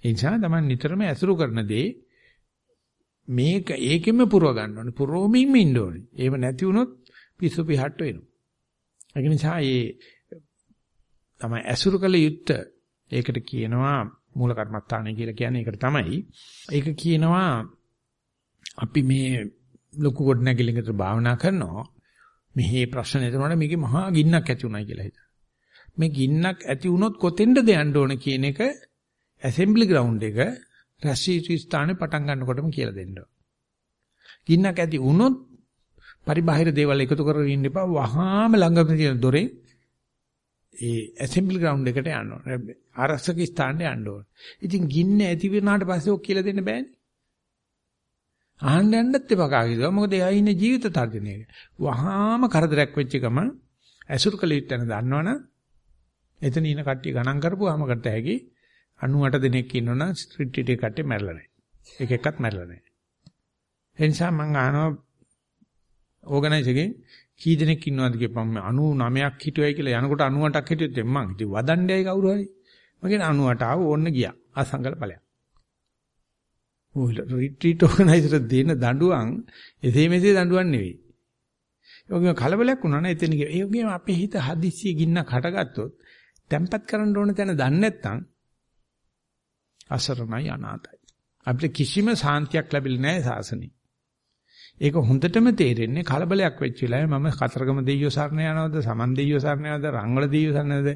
ඒ නිසා තමයි නිතරම ඇසුරු කරන දේ මේක ඒකෙම පුරව ගන්න ඕනේ. පුරවමින්ම ඉන්න ඕනේ. එහෙම නැති වුණොත් පිස්සු පිහට්ට වෙනවා. ඒක නිසා මේ තමයි ඇසුරු කළ යුත්ත ඒකට කියනවා මූල කර්මස්ථානය කියලා කියන්නේ ඒකට තමයි. ඒක කියනවා අපි මේ ලොකු කොට නැගිලින්කට භාවනා කරනවා. මෙහි ප්‍රශ්න එතනකොට මේකේ මහා ගින්නක් ඇති උනායි කියලා හිතනවා. මේ ගින්නක් ඇති වුණොත් කොතෙන්ද යන්න ඕන කියන එක ඇසෙම්බලි ග්‍රවුන්ඩ් එක රැස්වීචි ස්ථානේ පටන් ගන්නකොටම කියලා දෙන්න. ගින්නක් ඇති වුණොත් පරිබාහිර දේවල් එකතු කරගෙන ඉන්න එපා. වහාම ළඟම තියෙන දොරේ ඒ ඇසෙම්බලි ග්‍රවුන්ඩ් එකට යන්න ඕනේ. ආරක්ෂක ස්ථානට යන්න ඕනේ. ඉතින් ගින්න ඇති වෙනාට පස්සේ ඔක් කියලා දෙන්න බෑනේ. අහන්න යන්නත් එපා කාගේද මොකද එයා ඉන්නේ ජීවිත තර්ජනයක වහාම කරදරයක් වෙච්ච ගම ඇසුරු කළ යුත්තේ දන්නවනම් එතන ඉන කට්ටිය ගණන් කරපුවාම කරත හැකි 98 දෙනෙක් ඉන්නවනම් ස්ට්‍රීට් එකේ කට්ටිය මැරලා නැහැ. එක එකක්වත් මැරලා නැහැ. ඒ නිසා මම අහනවා ඕගනයිසර් එකෙන් කී දෙනෙක් ඉන්නවද කියපම් 99ක් හිටියයි කියලා යනකොට 98ක් හිටියොත් මං ඉතින් වදණ්ඩයයි කවුරු හරි. මම කියන 98 ආව ඕන්න ගියා. අසංගල ඵලයක්. ඔය රිට්‍රීට් ඕගනයිසර් දෙන දඬුවම් එසේ මෙසේ දඬුවම් නෙවෙයි. ඒගොල්ලෝ කලබලයක් වුණා නම් එතන ඒ වගේම අපේ හිත හදිස්සිය ගින්නක් හටගත්තොත් තැම්පත් කරන්න ඕන තැන දන්නේ නැත්නම් අසරණයි අනාතයි. අපිට කිසිම සාන්තියක් ලැබෙන්නේ නැහැ සාසනේ. ඒක හොඳටම තේරෙන්නේ කලබලයක් වෙච්ච වෙලාවේ මම කතරගම දෙයියෝ සරණ යනවද සමන් දෙයියෝ සරණ යනවද රංගවල දෙයියෝ සරණ යනවද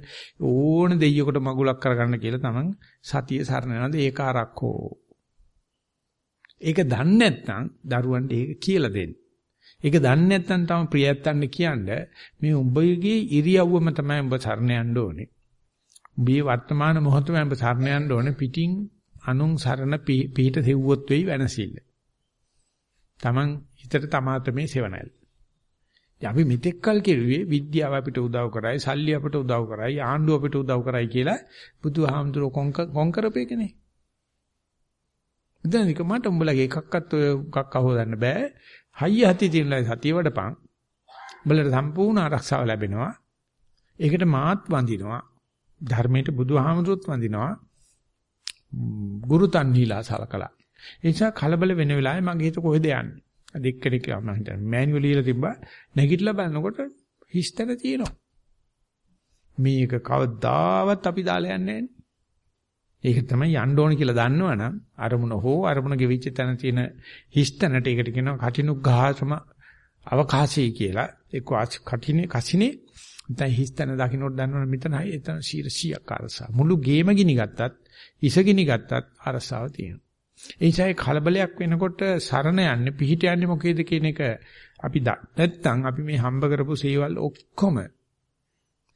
ඕන දෙයියෙකුට මගුලක් කරගන්න කියලා තමන් සතිය සරණ යනවද ඒක ආරක්කෝ ඒක දන්නේ නැත්නම් දරුවන්ට ඒක කියලා දෙන්න. ඒක දන්නේ නැත්නම් තම ප්‍රියයන්ට කියන්නේ මේ උඹගේ ඉරියව්වම තමයි උඹ සරණ යන්න ඕනේ. උඹේ වර්තමාන මොහොතම උඹ සරණ යන්න ඕනේ පිටින් අනුන් සරණ පිහිට සෙව්වොත් වෙයි වෙනසිල්ල. Taman හිතට තමාතමේ සෙවණැල්. අපි මෙතෙක් කල් කෙරුවේ විද්‍යාව අපිට උදව් කරයි, සල්ලි අපිට උදව් කරයි, ආණ්ඩුව අපිට උදව් කරයි කියලා බුදුහාමුදුරුවෝ කොං කරපේකනේ. දැන් එක මට උඹලගේ එකක්වත් ඔය එකක් අහෝදන්න බෑ. හයිය හති තියෙනලා සතිය වඩපන්. උඹලට සම්පූර්ණ ආරක්ෂාව ලැබෙනවා. ඒකට මාත් වඳිනවා. ධර්මයට බුදුහාමුදුරුවොත් වඳිනවා. ගුරු තන්හිලා සලකලා. ඒ නිසා කලබල වෙන වෙලාවේ මගේ හිත කොහෙද යන්නේ? අද එක්කෙනෙක් මම හිතන්නේ මෑනුවල් ලියලා තිබ්බා. නැගිටලා බලනකොට හිස්තන තියෙනවා. මේක කවදාවත් අපි දාලා යන්නේ ඒක තමයි යන්න ඕන කියලා දන්නවනම් අරමුණ හෝ අරමුණ ගෙවිච්ච තැන තියෙන හිස්තැනට ඒකට කියනවා කටිනුග්ඝාසම අවකාශය කියලා. ඒක කටිනේ කසිනේ දැන් හිස්තැන දකින්නට දන්නවනම් මෙතන එතන 100ක් අරසා. මුළු ගේම ගිනි ගත්තත් ඉසගිනි ගත්තත් අරසාව තියෙනවා. ඒ නිසා කලබලයක් වෙනකොට සරණ යන්නේ පිහිට යන්නේ මොකේද කියන එක අපි නැත්තම් අපි මේ හම්බ කරපු සේවල් ඔක්කොම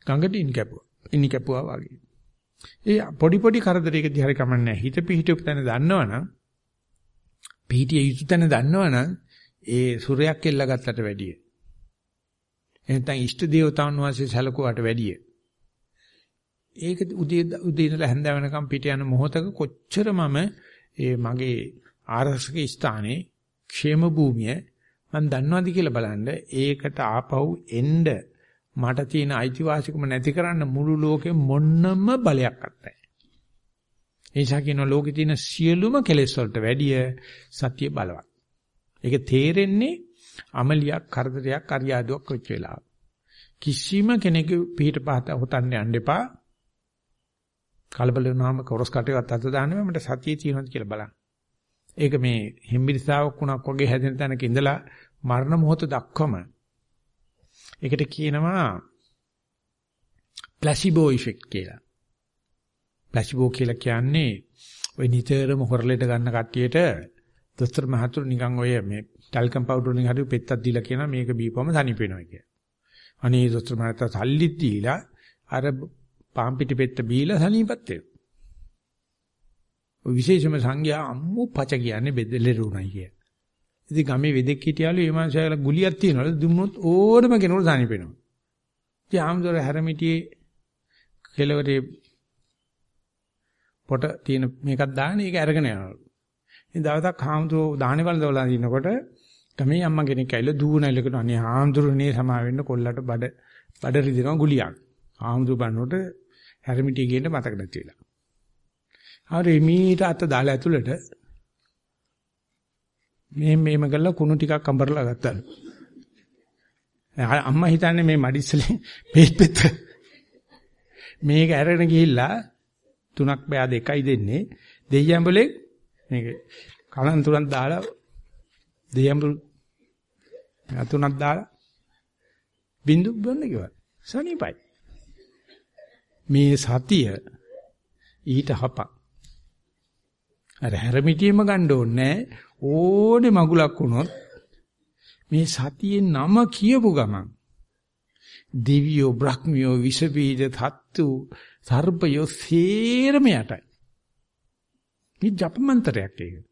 ගඟට ඉන් කැපුවා. ඉනි කැපුවා වගේ. ඒ පොඩි පොඩි කරදරයකදී හරි කමන්නේ හිත පිහිටුප තැන දන්නවනම් පිහිටිය යුතු තැන දන්නවනම් ඒ සුරයක් එල්ල ගත්තට වැඩිය. එහෙනම් ඉෂ්ට දේවතාවුන් වහන්සේ සැලකුවාට වැඩිය. ඒක උදේ උදේ ඉඳලා හැන්ද වෙනකම් පිට යන මොහොතක කොච්චර මම ඒ මගේ ආරක්ෂක ස්ථානයේ ക്ഷേම භූමිය මම දන්නවද කියලා බලන්න ඒකට ආපහු එන්න මට තියෙන අයිතිවාසිකම නැති කරන්න මුළු ලෝකෙ මොන්නම බලයක් නැහැ. ඒ නිසා කියන ලෝකේ තියෙන සියලුම කෙලෙස් වලට වැඩිය සත්‍ය බලවත්. ඒක තේරෙන්නේ අමලියක් කරදරයක් අරියාදුවක් වෙච්ච වෙලාව. කිසිම කෙනෙකු පිට පහත හොතන්න යන්න එපා. කලබල වුණාම කොරස් කටේවත් අත දාන්න මට සතියේ තියෙනවද කියලා බලන්න. ඒක මේ හිම්බිරිසාවක් වුණක් වගේ හැදෙන තැනක ඉඳලා මරණ මොහොත දක්වම ඒකට කියනවා ප්ලාසිබෝ ඉෆෙක්ට් කියලා. ප්ලාසිබෝ කියලා කියන්නේ ওই නිතරම හොරලෙට ගන්න කට්ටියට දොස්තර මහතුරු නිකන් ඔය මේ ටල්කම් පවුඩර් වලින් හරි පෙත්තක් දීලා කියනවා මේක බීපුවම තනිප වෙනවා කියලා. අනේ දොස්තර මහතා සල්ලිත් දීලා අර පාම් පිටි පෙත්ත බීලා සනීපත් වෙනවා. ඔය විශේෂම සංඥා අම්මු පච කියන්නේ බෙදලෙරුණයි කිය. ඉතින් ගමේ වෙදෙක් හිටියාලු ඒ මාංශයල ගුලියක් තියනවලු දුන්නොත් ඕනම කෙනෙකුට සනීපෙනවා. ඉතින් ආම්දොර හැරමිටියේ කෙලවරේ පොට තියෙන මේකක් දාන ඒක අරගෙන යනවලු. ඉතින් දවසක් හාමුදුරුවෝ දාහනේ වළඳවලා ඉන්නකොට ගමේ අම්මා කෙනෙක් ඇවිල්ලා දූවනයිල කරනවා අනේ හාමුදුරුවනේ සමා වෙන්න කොල්ලට බඩ බඩ රිදෙනවා ගුලියක්. හාමුදුරුවෝ බannකොට හැරමිටිය ගේන්න මතක නැති වෙලා. හරි මීට අත දාලා ඇතුළට මේ මේම කළා කුණු ටිකක් අඹරලා ගත්තා. අම්මා හිතන්නේ මේ මඩිස්සලේ පෙත් පෙත් මේක අරගෙන ගිහිල්ලා තුනක් බෑ දෙකයි දෙන්නේ දෙයියඹලේ මේක කලන් තුනක් දාලා දෙයියඹල තුනක් දාලා බින්දු බොන්න කිව්වා සනීපයි මේ සතිය ඊට හපක්. අර හැරමිටියෙම ගන්න ඕනේ ඕනේ මගුලක් වුණොත් මේ සතියේ නම කියපු ගමන් දිව්‍යෝ බ්‍රහ්මියෝ විස බීජ තත්තු සර්පයෝ සේරම යටයි. මේ ජපමන්ත්‍රයක් ඒක.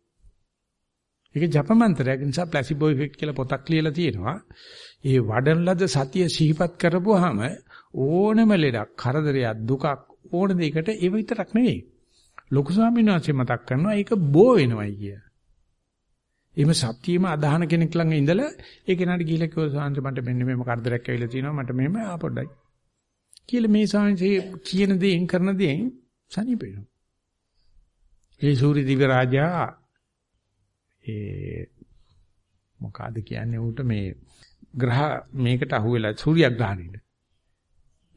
ඒක ජපමන්ත්‍රයක් නිසා ප්ලාසිබෝ ඉෆෙක්ට් කියලා පොතක් ලියලා තියෙනවා. ඒ වඩන ලද සතිය සිහිපත් කරපුවාම ඕනම ලෙඩක්, කරදරයක්, දුකක් ඕන දෙයකට ඒ විතරක් නෙවෙයි. ලොකු ස්වාමීන් වහන්සේ මතක් කරනවා ඒක බෝ වෙනවයි කිය. එහෙම සත්‍යීම අදහන කෙනෙක් ළඟ ඉඳලා ඒ කෙනාට ගිහිල්ලා කිව්වා සාන්ත මට මෙන්න මෙහෙම කරදරයක් ඇවිල්ලා තියෙනවා මට මෙහෙම ආ පොඩ්ඩයි. කියලා මේ සාංශේ කියන දේෙන් කරන දේෙන් සනීප වෙනවා. ඒ සූර්ය දිව්‍ය රාජා ඒ මොකಾದ කියන්නේ ඌට මේ ග්‍රහ මේකට අහුවෙලා සූර්යග්‍රහණයට.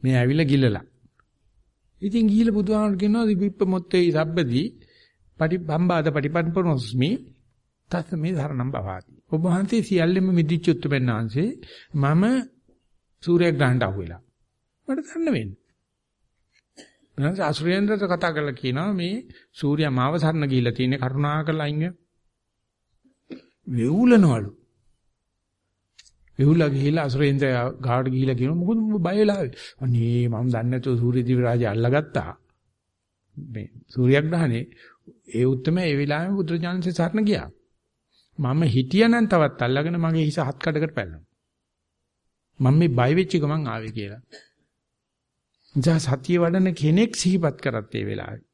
මේ ඇවිල්ලා ගිලලා. ඉතින් ගිහිල්ලා බුදුහාමර කියනවා විප්ප මොත්තේ සබ්බදී පටි බම්බාද පටිපන්පනොස්මි තත් මේ ධර්ණම් බවාති. ඔබ වහන්සේ සියල්ලෙම මිදිච්ච උත්තරපෙන්නාංශේ මම සූර්යග්‍රහණයට අහුවෙලා. මට දන්න වෙන්නේ. නැත්නම් අසුරේන්ද්‍රට කතා කරලා කියනවා මේ සූර්යා මාව සරණ ගිහිල්ලා තියෙන කරුණාකරලා අයින් වෙවුලනවලු. වෙවුලා ගිහිල්ලා අසුරේන්ද්‍ර ගාඩ ගිහිල්ලා කියනවා මොකද උඹ බය වෙලා අනේ මම දන්නේ නැතුව සූර්ය දිවි රාජය අල්ලගත්තා. මේ සූර්යග්‍රහණේ ඒ උත්තරම ඒ වෙලාවෙම බුදුරජාණන්සේ සරණ ගියා. මම හිටියනම් තවත් අල්ලගෙන මගේ හිස හත් කඩකට පැලනවා. මම මේ බය වෙච්ච ගමන් ආවේ කියලා. නිසා සතිය වඩන කෙනෙක් සිහිපත් කරත් ඒ වෙලාවේ.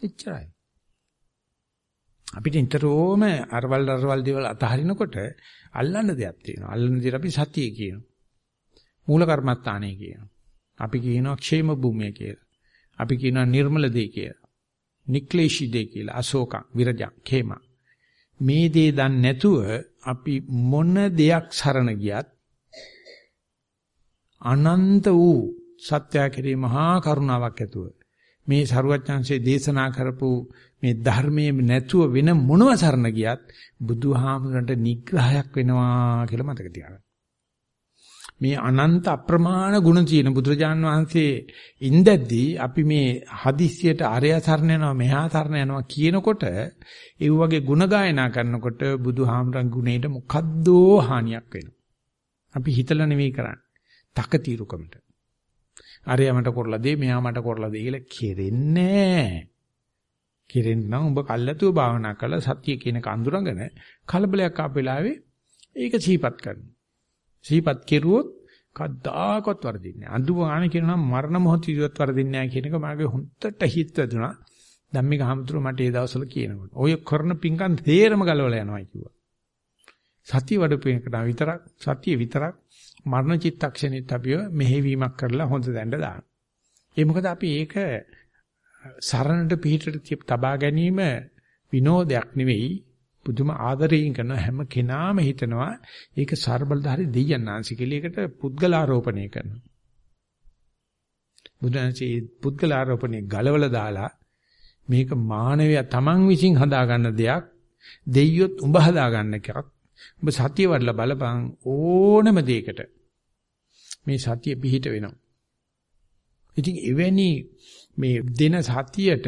එච්චරයි. අපිට නිතරම අරවල් අරවල් දේවල් අතහරිනකොට අල්ලන්න දෙයක් තියෙනවා. අල්ලන දේ අපි සතිය කියනවා. මූල කර්මත්තානේ කියනවා. අපි කියනවා ക്ഷേම භූමිය කියලා. අපි කියනවා නිර්මල දේ කියලා. නික්ලේශී දේ කියලා. අශෝක විරජක් ඛේම. මේ දේ දන්නේ නැතුව අපි මොන දෙයක් සරණ ගියත් අනන්ත වූ සත්‍ය කෙරේ මහා කරුණාවක් ඇතුව මේ සරුවච්චන්සේ දේශනා කරපු මේ ධර්මයේ නැතුව වෙන මොනව සරණ ගියත් බුදුහාමුදුරන්ට නිග්‍රහයක් වෙනවා කියලා මතක තියාගන්න. මේ අනන්ත අප්‍රමාණ ගුණ තියෙන බුදුරජාන් වහන්සේ ඉඳද්දී අපි මේ හදිස්සියට අරය සරණ යනවා මෙහා සරණ යනවා කියනකොට ඒ වගේ ගුණ ගායනා කරනකොට බුදුහාමුදුරන් ගුණේට මොකද්දෝ හානියක් වෙනවා. අපි හිතලා නෙවෙයි කරන්නේ. තකතිරුකමට. අරයා මට කරලා දෙයි මෙයා මට කරලා දෙයි කියලා කෙරෙන්නේ නැහැ. කෙරෙන්න නම් ඔබ කල්ැතුව භාවනා කරලා සත්‍ය කියන කඳුරඟන කලබලයක් ආපු වෙලාවේ ඒක සිහිපත් කරනවා. සිහිපත් කෙරුවොත් කද්දාකවත් වරදින්නේ නැහැ. අඳුවාන කියනවා මරණ මොහොතේවත් වරදින්නේ නැහැ කියන එක මාගේ හොන්තට හිත වැදුනා. ධම්මික හමුතුරු මට ඒ දවස්වල කියනකොට. ඔය කරන පිංකම් තේරම ගලවලා යනවා කිව්වා. සතිය වඩපු එකට විතරක් සතිය විතරක් මරණ චිත්තක්ෂණෙත් අපිව මෙහෙවීමක් කරලා හොඳ දැන්න දානවා. ඒ මොකද අපි ඒක සරණට පිටට තබා ගැනීම විනෝදයක් නෙවෙයි පුදුම ආදරයෙන් කරන හැම කෙනාම හිතනවා ඒක ਸਰබලධාරි දෙයයන්ාංශ කියලා ඒකට පුද්ගලාරෝපණය කරනවා. බුදුන්සේ පුද්ගලාරෝපණය ගලවලා දාලා මේක මානවයා Taman විසින් හදාගන්න දෙයක් දෙයියොත් උඹ හදාගන්න එකක්. උඹ සතිය වඩලා බලපන් ඕනම දෙයකට මේ සතිය පිහිට වෙනවා. ඉතින් එවැනි මේ දෙන සතියට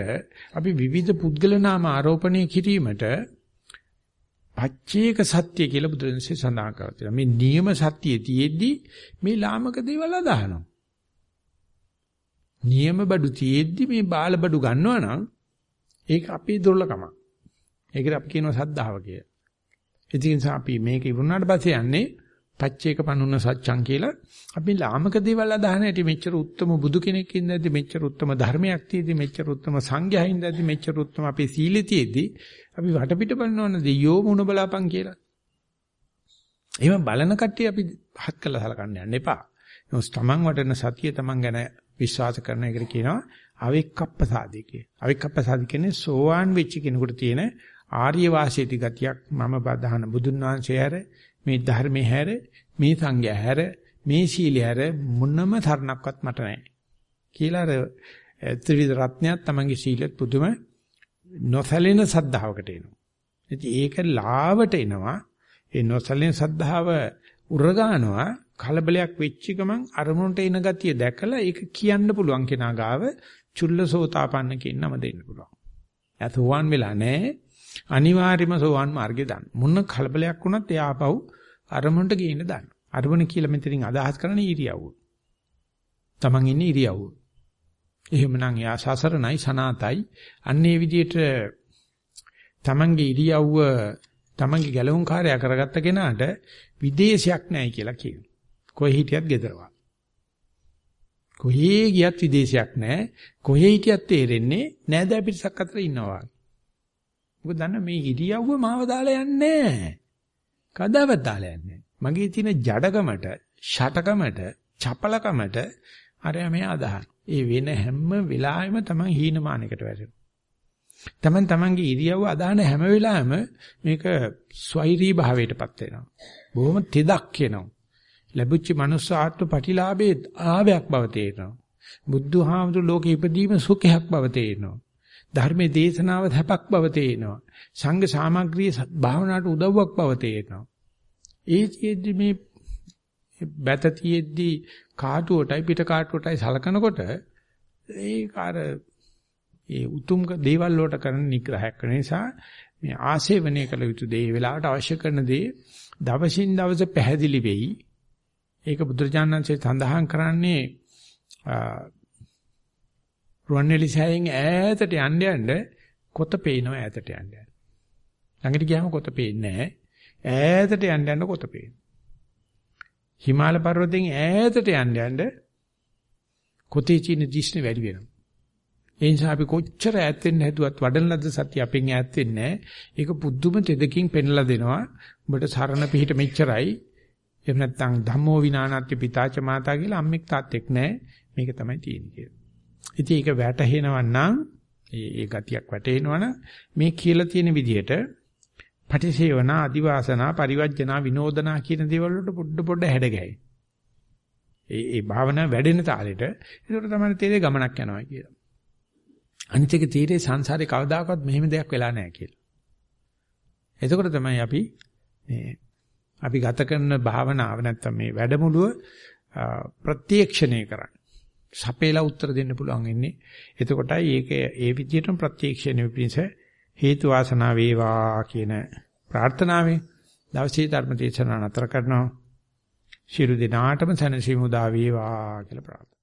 අපි විවිධ පුද්ගල නාම ආරෝපණය කිරීමට පච්චේක සත්‍ය කියලා බුදුරජාණන්සේ සඳහන් කරලා තියෙනවා. මේ නියම සත්‍යය තියෙද්දි මේ ලාමක දේවල් අදහනවා. නියම බඩු තියෙද්දි මේ බාල බඩු ගන්නවා නම් ඒක අපේ දුර්ලකමක්. ඒකට අපි කියනවා සද්ධාව කියලා. ඒ නිසා අපි මේක ඉවුණාට පස්සේ යන්නේ පච්චේක පනුන සත්‍යං කියලා අපි ලාමක දේවල් අදහන ඇති මෙච්චර උත්තම බුදු කෙනෙක් ඉඳද්දි මෙච්චර උත්තම ධර්මයක් තියෙද්දි මෙච්චර උත්තම සංඝයා ඉඳද්දි මෙච්චර උත්තම අපේ සීලෙ තියෙද්දි අපි වටපිට බලනවනේ දෙයෝ මුණ බලාපන් කියලා. එහෙම බලන කට්ටිය අපි පහත් කළා සලකන්න යන්න එපා. නමුත් තමන් වටන සතිය තමන් ගැන විශ්වාස කරන එකට කියනවා අවික්කප්පසාදී කිය. අවික්කප්පසාදී කියන්නේ සෝවාන් වෙච්ච කෙනෙකුට තියෙන ආර්ය වාසීති ගතියක් මම බදහන බුදුන් වහන්සේ හැර මේ ධර්මයේ හැර මේ සංඝයා හැර මේ සීලය හැර මොනම තරණක්වත් මට නැහැ කියලා අර ත්‍රිවිධ රත්නයත් තමන්ගේ සීලෙත් පුදුම නොසැලෙන සද්ධාවකට එනවා. ඉතින් ඒක ලාවට එනවා. ඒ නොසැලෙන සද්ධාව උරගානවා කලබලයක් වෙච්ච ගමන් අරමුණට එන ගතිය දැකලා ඒක කියන්න පුළුවන් කෙනා ගාව චුල්ලසෝතාපන්න කියන නම දෙන්න පුළුවන්. එතෝවන් වෙලා නැහැ. අනිවාර්යම සෝවන් මාර්ගේ දාන්න. මොන කලබලයක් වුණත් එයා ආපහු අරමුණට ගේන්න දාන්න. අරමුණ කියලා මෙතනින් අදහස් කරන්නේ ඉරියව්ව. Taman ඉන්නේ ඉරියව්ව. එහෙමනම් එයා සසරණයි සනාතයි. අන්නේ විදිහට තමන්ගේ ඉරියව්ව තමන්ගේ ගැලවුම් කාර්යය කරගත්ත කෙනාට විදේශයක් නැහැ කියලා කියනවා. කොහේ හිටියත් ගෙදරවා. කොහේ ගියත් විදේශයක් නැහැ. කොහේ හිටියත් තේරෙන්නේ නෑදෑ පිරිසක් අතර ඉන්නවා. මොකද දන්න මේ ඉරියව්ව මාව දාලා යන්නේ නැහැ. කදාවත් දාලා යන්නේ මගේ තියෙන ජඩකමට, ෂටකමට, චපලකමට අරයා මේ අදහන. ඒ වෙන හැම වෙලාවෙම තමයි හීනමානයකට වැටෙනවා. තමන් තමන්ගේ ඉරියව්ව අදාන හැම වෙලාවෙම මේක ස්වෛරී භාවයටපත් වෙනවා. බොහොම තෙදක් වෙනවා. ලැබුච්ච මනුස්ස ආත්ම ප්‍රතිලාභයේ ආවයක් බව තේරෙනවා. බුදුහාමුදුරු ලෝකෙ ඉපදීම සුඛයක් බව තේරෙනවා. ධර්මයේ දේශනාව හැපක් බව තේරෙනවා. සංඝ සාමග්‍රිය භාවනාවට උදව්වක් බව තේරෙනවා. ඒ කියෙද්දි මේ බැතතියෙද්දි කාටුවටයි පිට කාටුවටයි සලකනකොට ඒක අර ඒ උතුම් දේවල් වලට කරන නිග්‍රහයක් කරන නිසා මේ ආශේවනය කළ යුතු දේ වෙලාවට අවශ්‍ය කරන දේ දවසින් දවස පැහැදිලි වෙයි. ඒක බුදුරජාණන්සේ සඳහන් කරන්නේ රුවන්වැලිසෑයෙන් ඈතට යන්න යන්න කොත පේනවා ඈතට යන්න යන්න. ළඟට ගියාම කොත පේන්නේ නැහැ. ඈතට යන්න යන්න කොත පේනවා. හිමාල පර්වතයෙන් ඈතට යන්න යන්න කොතේ චින දිස්නේ වැඩි වෙනවා. ඒ නිසා අපි කොච්චර ඈත් වෙන්න හැදුවත් වඩන ලද සතිය අපෙන් ඈත් වෙන්නේ නැහැ. ඒක පුදුම තෙදකින් පෙන්ලා දෙනවා. උඹට සරණ පිහිට මෙච්චරයි. එහෙම නැත්නම් ධම්මෝ විනානත්ති පිතාච මාතා කියලා අම්මෙක් තාත්තෙක් නැහැ. මේක තමයි තියෙන්නේ කියලා. ඉතින් ඒක වැටහෙනවා නම් ඒ ඒ ගතියක් වැටෙනවනම් මේ කියලා තියෙන විදිහට පටිසේවනා අදිවාසනා පරිවර්ජනා විනෝදනා කියන දේවල් වලට පොඩ පොඩ හැඩ ගැහෙයි. ඒ ඒ භාවනා වැඩෙන තාලෙට ඒකට තමයි තේරෙ ගමනක් යනවා කියලා. අනිත් එක තීරේ සංසාරේ කවදාකවත් මෙහෙම දෙයක් වෙලා නැහැ කියලා. එතකොට තමයි අපි මේ අපි ගත කරන භාවනාව නැත්තම් මේ වැඩමුළුව ප්‍රත්‍යක්ෂණය කරන්නේ. සපේලා උත්තර දෙන්න පුළුවන් වෙන්නේ. එතකොටයි ඒක ඒ විදිහටම ප්‍රත්‍යක්ෂණය පිණිස හේතු වාසනා වේවා කියන ප්‍රාර්ථනාවෙන් දවසේ ධර්ම දේශනාව නතර කරනවා. ශිරු දිනාටම සනසීමු දා වේවා කියලා ප්‍රාර්ථනා